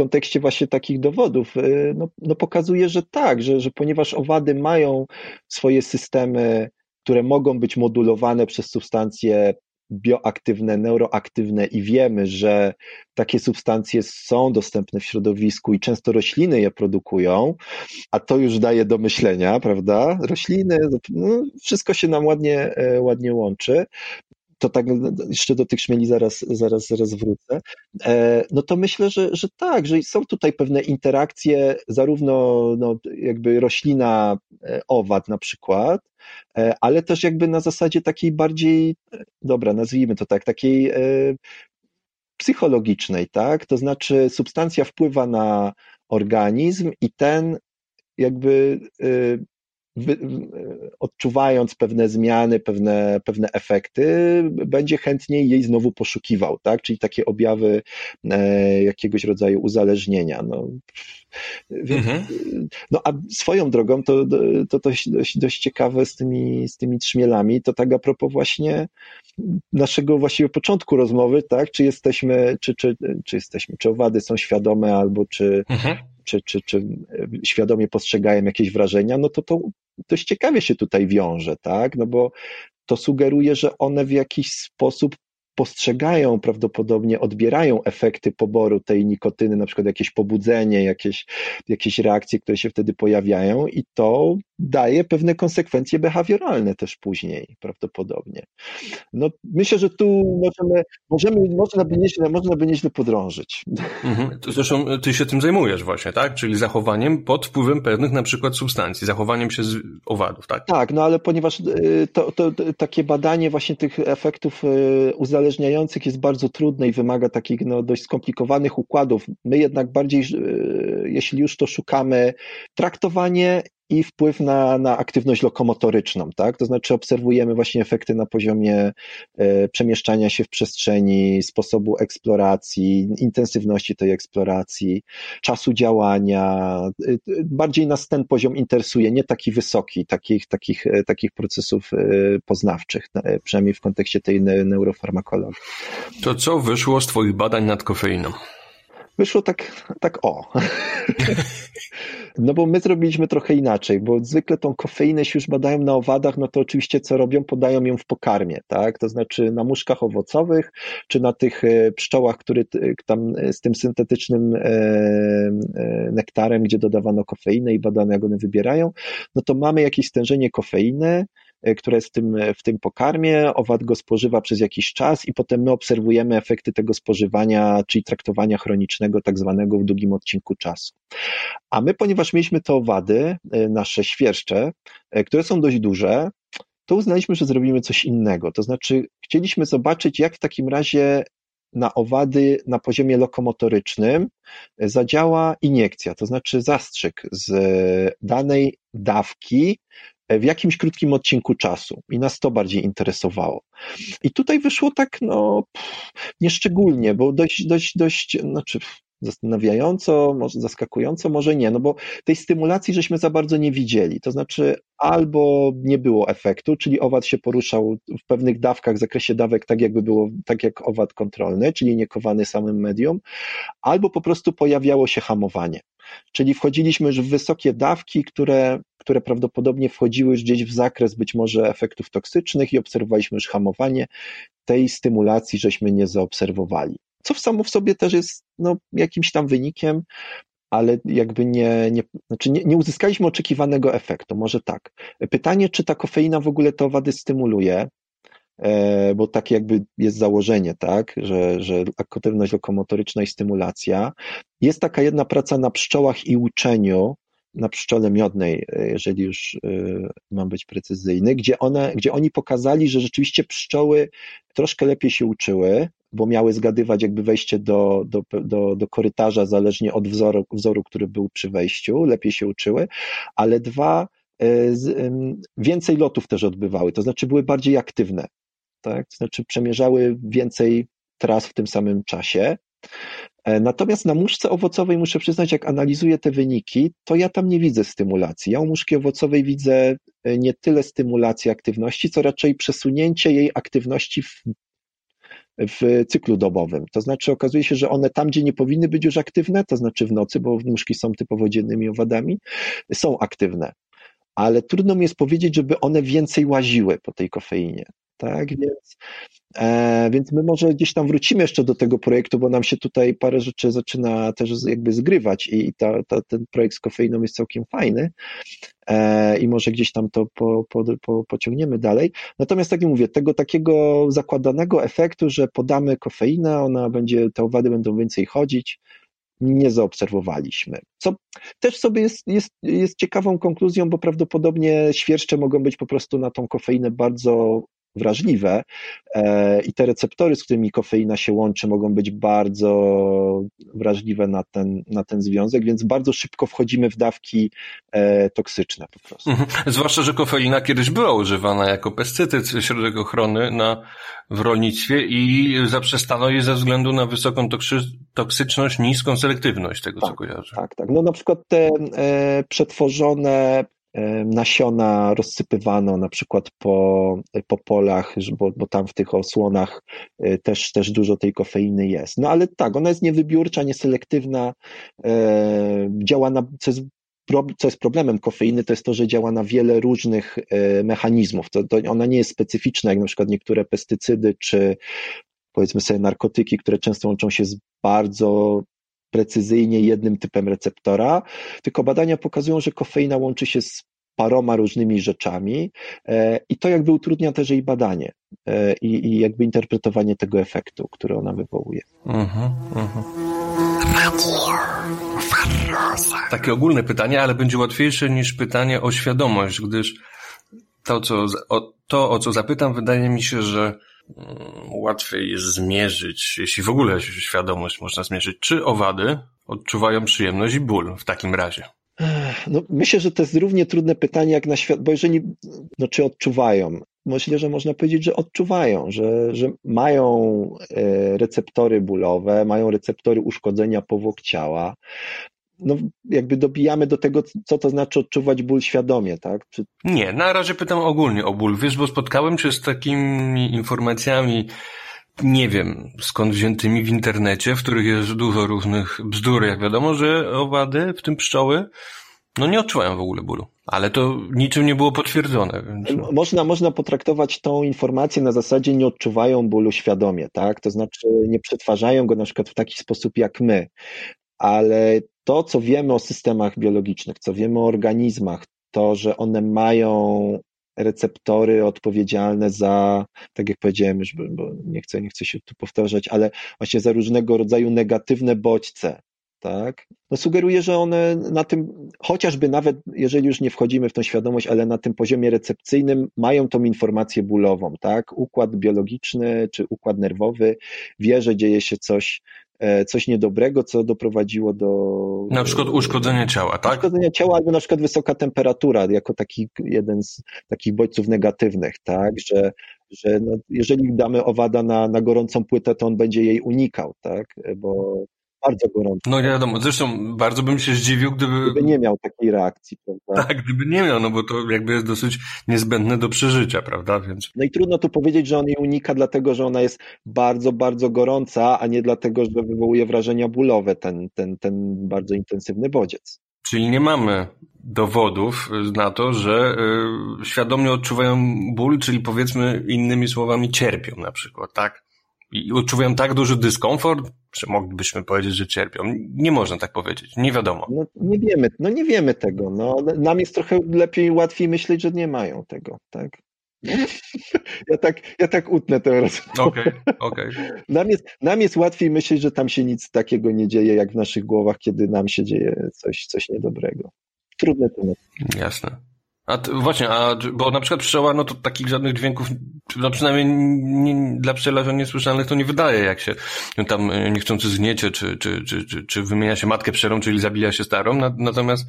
kontekście właśnie takich dowodów, e, no, no pokazuje, że tak, że, że ponieważ owady mają swoje systemy, które mogą być modulowane przez substancje bioaktywne, neuroaktywne i wiemy, że takie substancje są dostępne w środowisku i często rośliny je produkują, a to już daje do myślenia, prawda? Rośliny, no, wszystko się nam ładnie, e, ładnie łączy to tak jeszcze do tych szmieli zaraz, zaraz, zaraz wrócę, e, no to myślę, że, że tak, że są tutaj pewne interakcje, zarówno no, jakby roślina, e, owad na przykład, e, ale też jakby na zasadzie takiej bardziej, dobra, nazwijmy to tak, takiej psychologicznej, tak? To znaczy substancja wpływa na organizm i ten jakby odczuwając pewne zmiany, pewne, pewne efekty, będzie chętniej jej znowu poszukiwał, tak? Czyli takie objawy e, jakiegoś rodzaju uzależnienia. No, więc, mhm. no a swoją drogą to, to dość, dość, dość ciekawe z tymi, z tymi trzmielami, to tak a propos właśnie naszego właściwie początku rozmowy, tak? Czy jesteśmy, czy, czy, czy jesteśmy, czy owady są świadome, albo czy, mhm czy, czy, czy świadomie postrzegają jakieś wrażenia, no to to dość ciekawie się tutaj wiąże, tak? No bo to sugeruje, że one w jakiś sposób postrzegają prawdopodobnie, odbierają efekty poboru tej nikotyny, na przykład jakieś pobudzenie, jakieś, jakieś reakcje, które się wtedy pojawiają i to daje pewne konsekwencje behawioralne też później prawdopodobnie. No, myślę, że tu możemy, możemy można, by nieźle, można by nieźle podrążyć. Mhm. Zresztą ty się tym zajmujesz właśnie, tak? Czyli zachowaniem pod wpływem pewnych na przykład substancji, zachowaniem się z owadów, tak? Tak, no ale ponieważ y, to, to, to takie badanie właśnie tych efektów y, uzależniających jest bardzo trudne i wymaga takich no, dość skomplikowanych układów. My jednak bardziej, y, jeśli już to szukamy, traktowanie i wpływ na, na aktywność lokomotoryczną, tak? To znaczy obserwujemy właśnie efekty na poziomie e, przemieszczania się w przestrzeni, sposobu eksploracji, intensywności tej eksploracji, czasu działania. E, bardziej nas ten poziom interesuje, nie taki wysoki, takich, takich, e, takich procesów poznawczych, przynajmniej w kontekście tej neurofarmakologii. To co wyszło z Twoich badań nad kofeiną? Wyszło tak, tak o. No bo my zrobiliśmy trochę inaczej, bo zwykle tą kofeinę, jeśli już badają na owadach, no to oczywiście co robią? Podają ją w pokarmie, tak? To znaczy na muszkach owocowych, czy na tych e, pszczołach, które tam e, z tym syntetycznym e, nektarem, gdzie dodawano kofeinę i badano, jak one wybierają, no to mamy jakieś stężenie kofeiny, która jest w tym, w tym pokarmie, owad go spożywa przez jakiś czas i potem my obserwujemy efekty tego spożywania, czyli traktowania chronicznego, tak zwanego w długim odcinku czasu. A my, ponieważ mieliśmy te owady, nasze świerszcze, które są dość duże, to uznaliśmy, że zrobimy coś innego. To znaczy, chcieliśmy zobaczyć, jak w takim razie na owady na poziomie lokomotorycznym zadziała iniekcja, to znaczy zastrzyk z danej dawki w jakimś krótkim odcinku czasu. I nas to bardziej interesowało. I tutaj wyszło tak, no, nieszczególnie, bo dość, dość, dość, znaczy, zastanawiająco, może zaskakująco, może nie, no bo tej stymulacji żeśmy za bardzo nie widzieli. To znaczy, albo nie było efektu, czyli owad się poruszał w pewnych dawkach, w zakresie dawek, tak jakby było, tak jak owad kontrolny, czyli niekowany samym medium, albo po prostu pojawiało się hamowanie. Czyli wchodziliśmy już w wysokie dawki, które, które prawdopodobnie wchodziły już gdzieś w zakres być może efektów toksycznych i obserwowaliśmy już hamowanie. Tej stymulacji żeśmy nie zaobserwowali co w samo w sobie też jest no, jakimś tam wynikiem, ale jakby nie, nie, znaczy nie, nie uzyskaliśmy oczekiwanego efektu, może tak. Pytanie, czy ta kofeina w ogóle te owady stymuluje, e, bo takie jakby jest założenie, tak, że, że aktywność lokomotoryczna i stymulacja. Jest taka jedna praca na pszczołach i uczeniu, na pszczole miodnej, e, jeżeli już e, mam być precyzyjny, gdzie, one, gdzie oni pokazali, że rzeczywiście pszczoły troszkę lepiej się uczyły, bo miały zgadywać jakby wejście do, do, do, do korytarza zależnie od wzoru, wzoru, który był przy wejściu, lepiej się uczyły, ale dwa, e, więcej lotów też odbywały, to znaczy były bardziej aktywne, tak? to znaczy przemierzały więcej tras w tym samym czasie. E, natomiast na muszce owocowej muszę przyznać, jak analizuję te wyniki, to ja tam nie widzę stymulacji. Ja u muszki owocowej widzę e, nie tyle stymulacji aktywności, co raczej przesunięcie jej aktywności w w cyklu dobowym. To znaczy okazuje się, że one tam, gdzie nie powinny być już aktywne, to znaczy w nocy, bo muszki są typowo dziennymi owadami, są aktywne. Ale trudno mi jest powiedzieć, żeby one więcej łaziły po tej kofeinie. Tak, więc, e, więc my może gdzieś tam wrócimy jeszcze do tego projektu, bo nam się tutaj parę rzeczy zaczyna też jakby zgrywać i ta, ta, ten projekt z kofeiną jest całkiem fajny e, i może gdzieś tam to po, po, po, pociągniemy dalej. Natomiast tak jak mówię, tego takiego zakładanego efektu, że podamy kofeinę, ona będzie, te owady będą więcej chodzić, nie zaobserwowaliśmy. Co też sobie jest, jest, jest ciekawą konkluzją, bo prawdopodobnie świerszcze mogą być po prostu na tą kofeinę bardzo wrażliwe e, i te receptory, z którymi kofeina się łączy, mogą być bardzo wrażliwe na ten, na ten związek, więc bardzo szybko wchodzimy w dawki e, toksyczne po prostu. Mhm. Zwłaszcza, że kofeina kiedyś była używana jako pestycyd środek ochrony na, w rolnictwie i zaprzestano jej ze względu na wysoką toksyczność, niską selektywność tego, tak, co kojarzę. Tak, tak. No na przykład te e, przetworzone nasiona rozsypywano na przykład po, po polach, bo, bo tam w tych osłonach e, też, też dużo tej kofeiny jest. No ale tak, ona jest niewybiórcza, nieselektywna, e, działa na, co jest co jest problemem kofeiny, to jest to, że działa na wiele różnych e, mechanizmów. To, to ona nie jest specyficzna, jak na przykład niektóre pestycydy, czy powiedzmy sobie narkotyki, które często łączą się z bardzo precyzyjnie jednym typem receptora, tylko badania pokazują, że kofeina łączy się z paroma różnymi rzeczami e, i to jakby utrudnia też jej badanie e, i, i jakby interpretowanie tego efektu, który ona wywołuje. Uh-huh, uh-huh. Takie ogólne pytanie, ale będzie łatwiejsze niż pytanie o świadomość, gdyż to, co, o, to, o co zapytam, wydaje mi się, że łatwiej jest zmierzyć, jeśli w ogóle świadomość można zmierzyć, czy owady odczuwają przyjemność i ból w takim razie. No, myślę, że to jest równie trudne pytanie jak na świat, bo jeżeli, no czy odczuwają? Myślę, że można powiedzieć, że odczuwają, że, że mają e, receptory bólowe, mają receptory uszkodzenia powłok ciała, no, jakby dobijamy do tego, co to znaczy odczuwać ból świadomie, tak? Czy... Nie, na razie pytam ogólnie o ból. Wiesz, bo spotkałem się z takimi informacjami, nie wiem skąd wziętymi w internecie, w których jest dużo różnych bzdur, jak wiadomo, że owady, w tym pszczoły, no nie odczuwają w ogóle bólu. Ale to niczym nie było potwierdzone. Więc... Można, można potraktować tą informację na zasadzie nie odczuwają bólu świadomie, tak? To znaczy nie przetwarzają go na przykład w taki sposób jak my ale to, co wiemy o systemach biologicznych, co wiemy o organizmach, to, że one mają receptory odpowiedzialne za, tak jak powiedziałem już, bo nie chcę, nie chcę się tu powtarzać, ale właśnie za różnego rodzaju negatywne bodźce, tak? No sugeruje, że one na tym, chociażby nawet jeżeli już nie wchodzimy w tą świadomość, ale na tym poziomie recepcyjnym mają tą informację bólową, tak? Układ biologiczny czy układ nerwowy wie, że dzieje się coś, coś niedobrego, co doprowadziło do. Na przykład uszkodzenia ciała, tak? Uszkodzenia ciała albo na przykład wysoka temperatura, jako taki jeden z takich bodźców negatywnych, tak? Że, że no, jeżeli damy owada na, na gorącą płytę, to on będzie jej unikał, tak? Bo bardzo gorąco. No nie wiadomo, zresztą bardzo bym się zdziwił, gdyby... Gdyby nie miał takiej reakcji, prawda? Tak, gdyby nie miał, no bo to jakby jest dosyć niezbędne do przeżycia, prawda, więc... No i trudno tu powiedzieć, że on jej unika dlatego, że ona jest bardzo, bardzo gorąca, a nie dlatego, że wywołuje wrażenia bólowe ten, ten, ten bardzo intensywny bodziec. Czyli nie mamy dowodów na to, że y, świadomie odczuwają ból, czyli powiedzmy innymi słowami cierpią na przykład, tak? I odczuwają tak duży dyskomfort, że moglibyśmy powiedzieć, że cierpią. Nie można tak powiedzieć, nie wiadomo. No, nie wiemy, no nie wiemy tego. No, nam jest trochę lepiej, łatwiej myśleć, że nie mają tego, tak? Ja tak, ja tak utnę tę rozmowę. Okay. Okay. Nam, jest, nam jest łatwiej myśleć, że tam się nic takiego nie dzieje, jak w naszych głowach, kiedy nam się dzieje coś, coś niedobrego. Trudne temat. Jasne. A właśnie, a, bo na przykład pszczoła, no to takich żadnych dźwięków, no przynajmniej nie, dla pszczelarza niesłyszalnych to nie wydaje, jak się no tam e, niechcący zgniecie, czy, czy, czy, czy, czy wymienia się matkę pszczelą, czyli zabija się starą, natomiast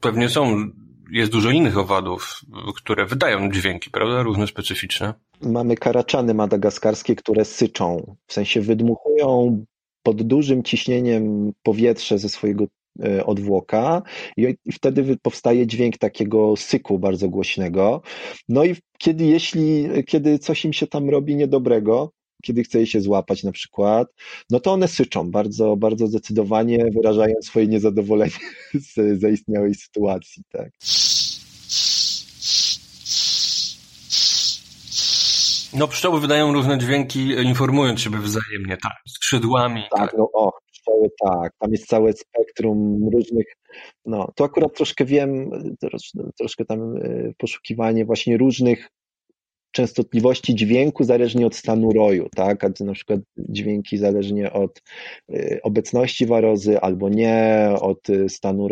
pewnie są, jest dużo innych owadów, które wydają dźwięki, prawda, różne specyficzne. Mamy karaczany madagaskarskie, które syczą, w sensie wydmuchują pod dużym ciśnieniem powietrze ze swojego odwłoka i wtedy powstaje dźwięk takiego syku bardzo głośnego. No i kiedy, jeśli, kiedy coś im się tam robi niedobrego, kiedy chce je się złapać na przykład, no to one syczą bardzo, bardzo zdecydowanie, wyrażając swoje niezadowolenie z zaistniałej sytuacji, tak. No pszczoły wydają różne dźwięki, informując siebie wzajemnie, tak, skrzydłami. Tak, tak. no o, pszczoły tak, tam jest całe spektrum różnych, no to akurat troszkę wiem, troszkę tam e, poszukiwanie właśnie różnych częstotliwości dźwięku zależnie od stanu roju, tak? A na przykład dźwięki zależnie od y, obecności warozy albo nie, od y, stanu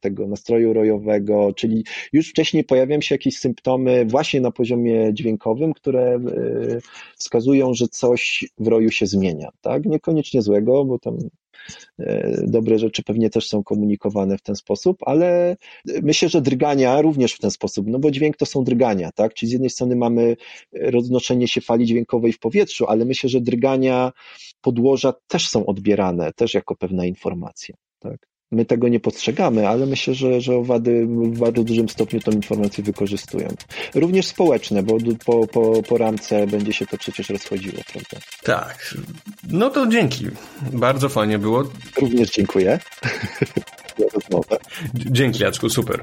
tego nastroju rojowego, czyli już wcześniej pojawiają się jakieś symptomy właśnie na poziomie dźwiękowym, które y, wskazują, że coś w roju się zmienia, tak? Niekoniecznie złego, bo tam dobre rzeczy pewnie też są komunikowane w ten sposób, ale myślę, że drgania również w ten sposób, no bo dźwięk to są drgania, tak? Czyli z jednej strony mamy roznoszenie się fali dźwiękowej w powietrzu, ale myślę, że drgania podłoża też są odbierane, też jako pewna informacja, tak? My tego nie postrzegamy, ale myślę, że, że owady w bardzo dużym stopniu tą informację wykorzystują. Również społeczne, bo po, po, po ramce będzie się to przecież rozchodziło, prawda? Tak. No to dzięki. Bardzo fajnie było. Również dziękuję za rozmowę. Dzięki Jacku, super.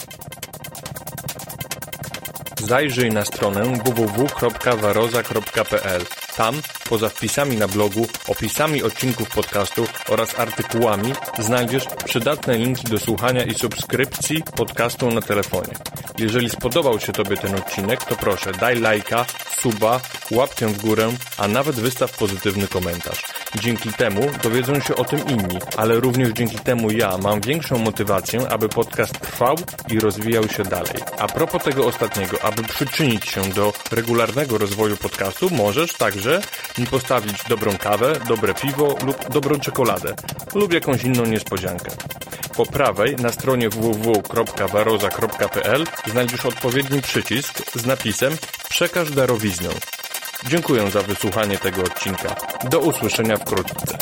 Zajrzyj na stronę www.waroza.pl tam, poza wpisami na blogu, opisami odcinków podcastu oraz artykułami, znajdziesz przydatne linki do słuchania i subskrypcji podcastu na telefonie. Jeżeli spodobał się Tobie ten odcinek, to proszę daj lajka, suba, łapkę w górę, a nawet wystaw pozytywny komentarz. Dzięki temu dowiedzą się o tym inni, ale również dzięki temu ja mam większą motywację, aby podcast trwał i rozwijał się dalej. A propos tego ostatniego, aby przyczynić się do regularnego rozwoju podcastu, możesz także mi postawić dobrą kawę, dobre piwo lub dobrą czekoladę lub jakąś inną niespodziankę. Po prawej na stronie www.waroza.pl znajdziesz odpowiedni przycisk z napisem Przekaż darowiznę. Dziękuję za wysłuchanie tego odcinka. Do usłyszenia wkrótce.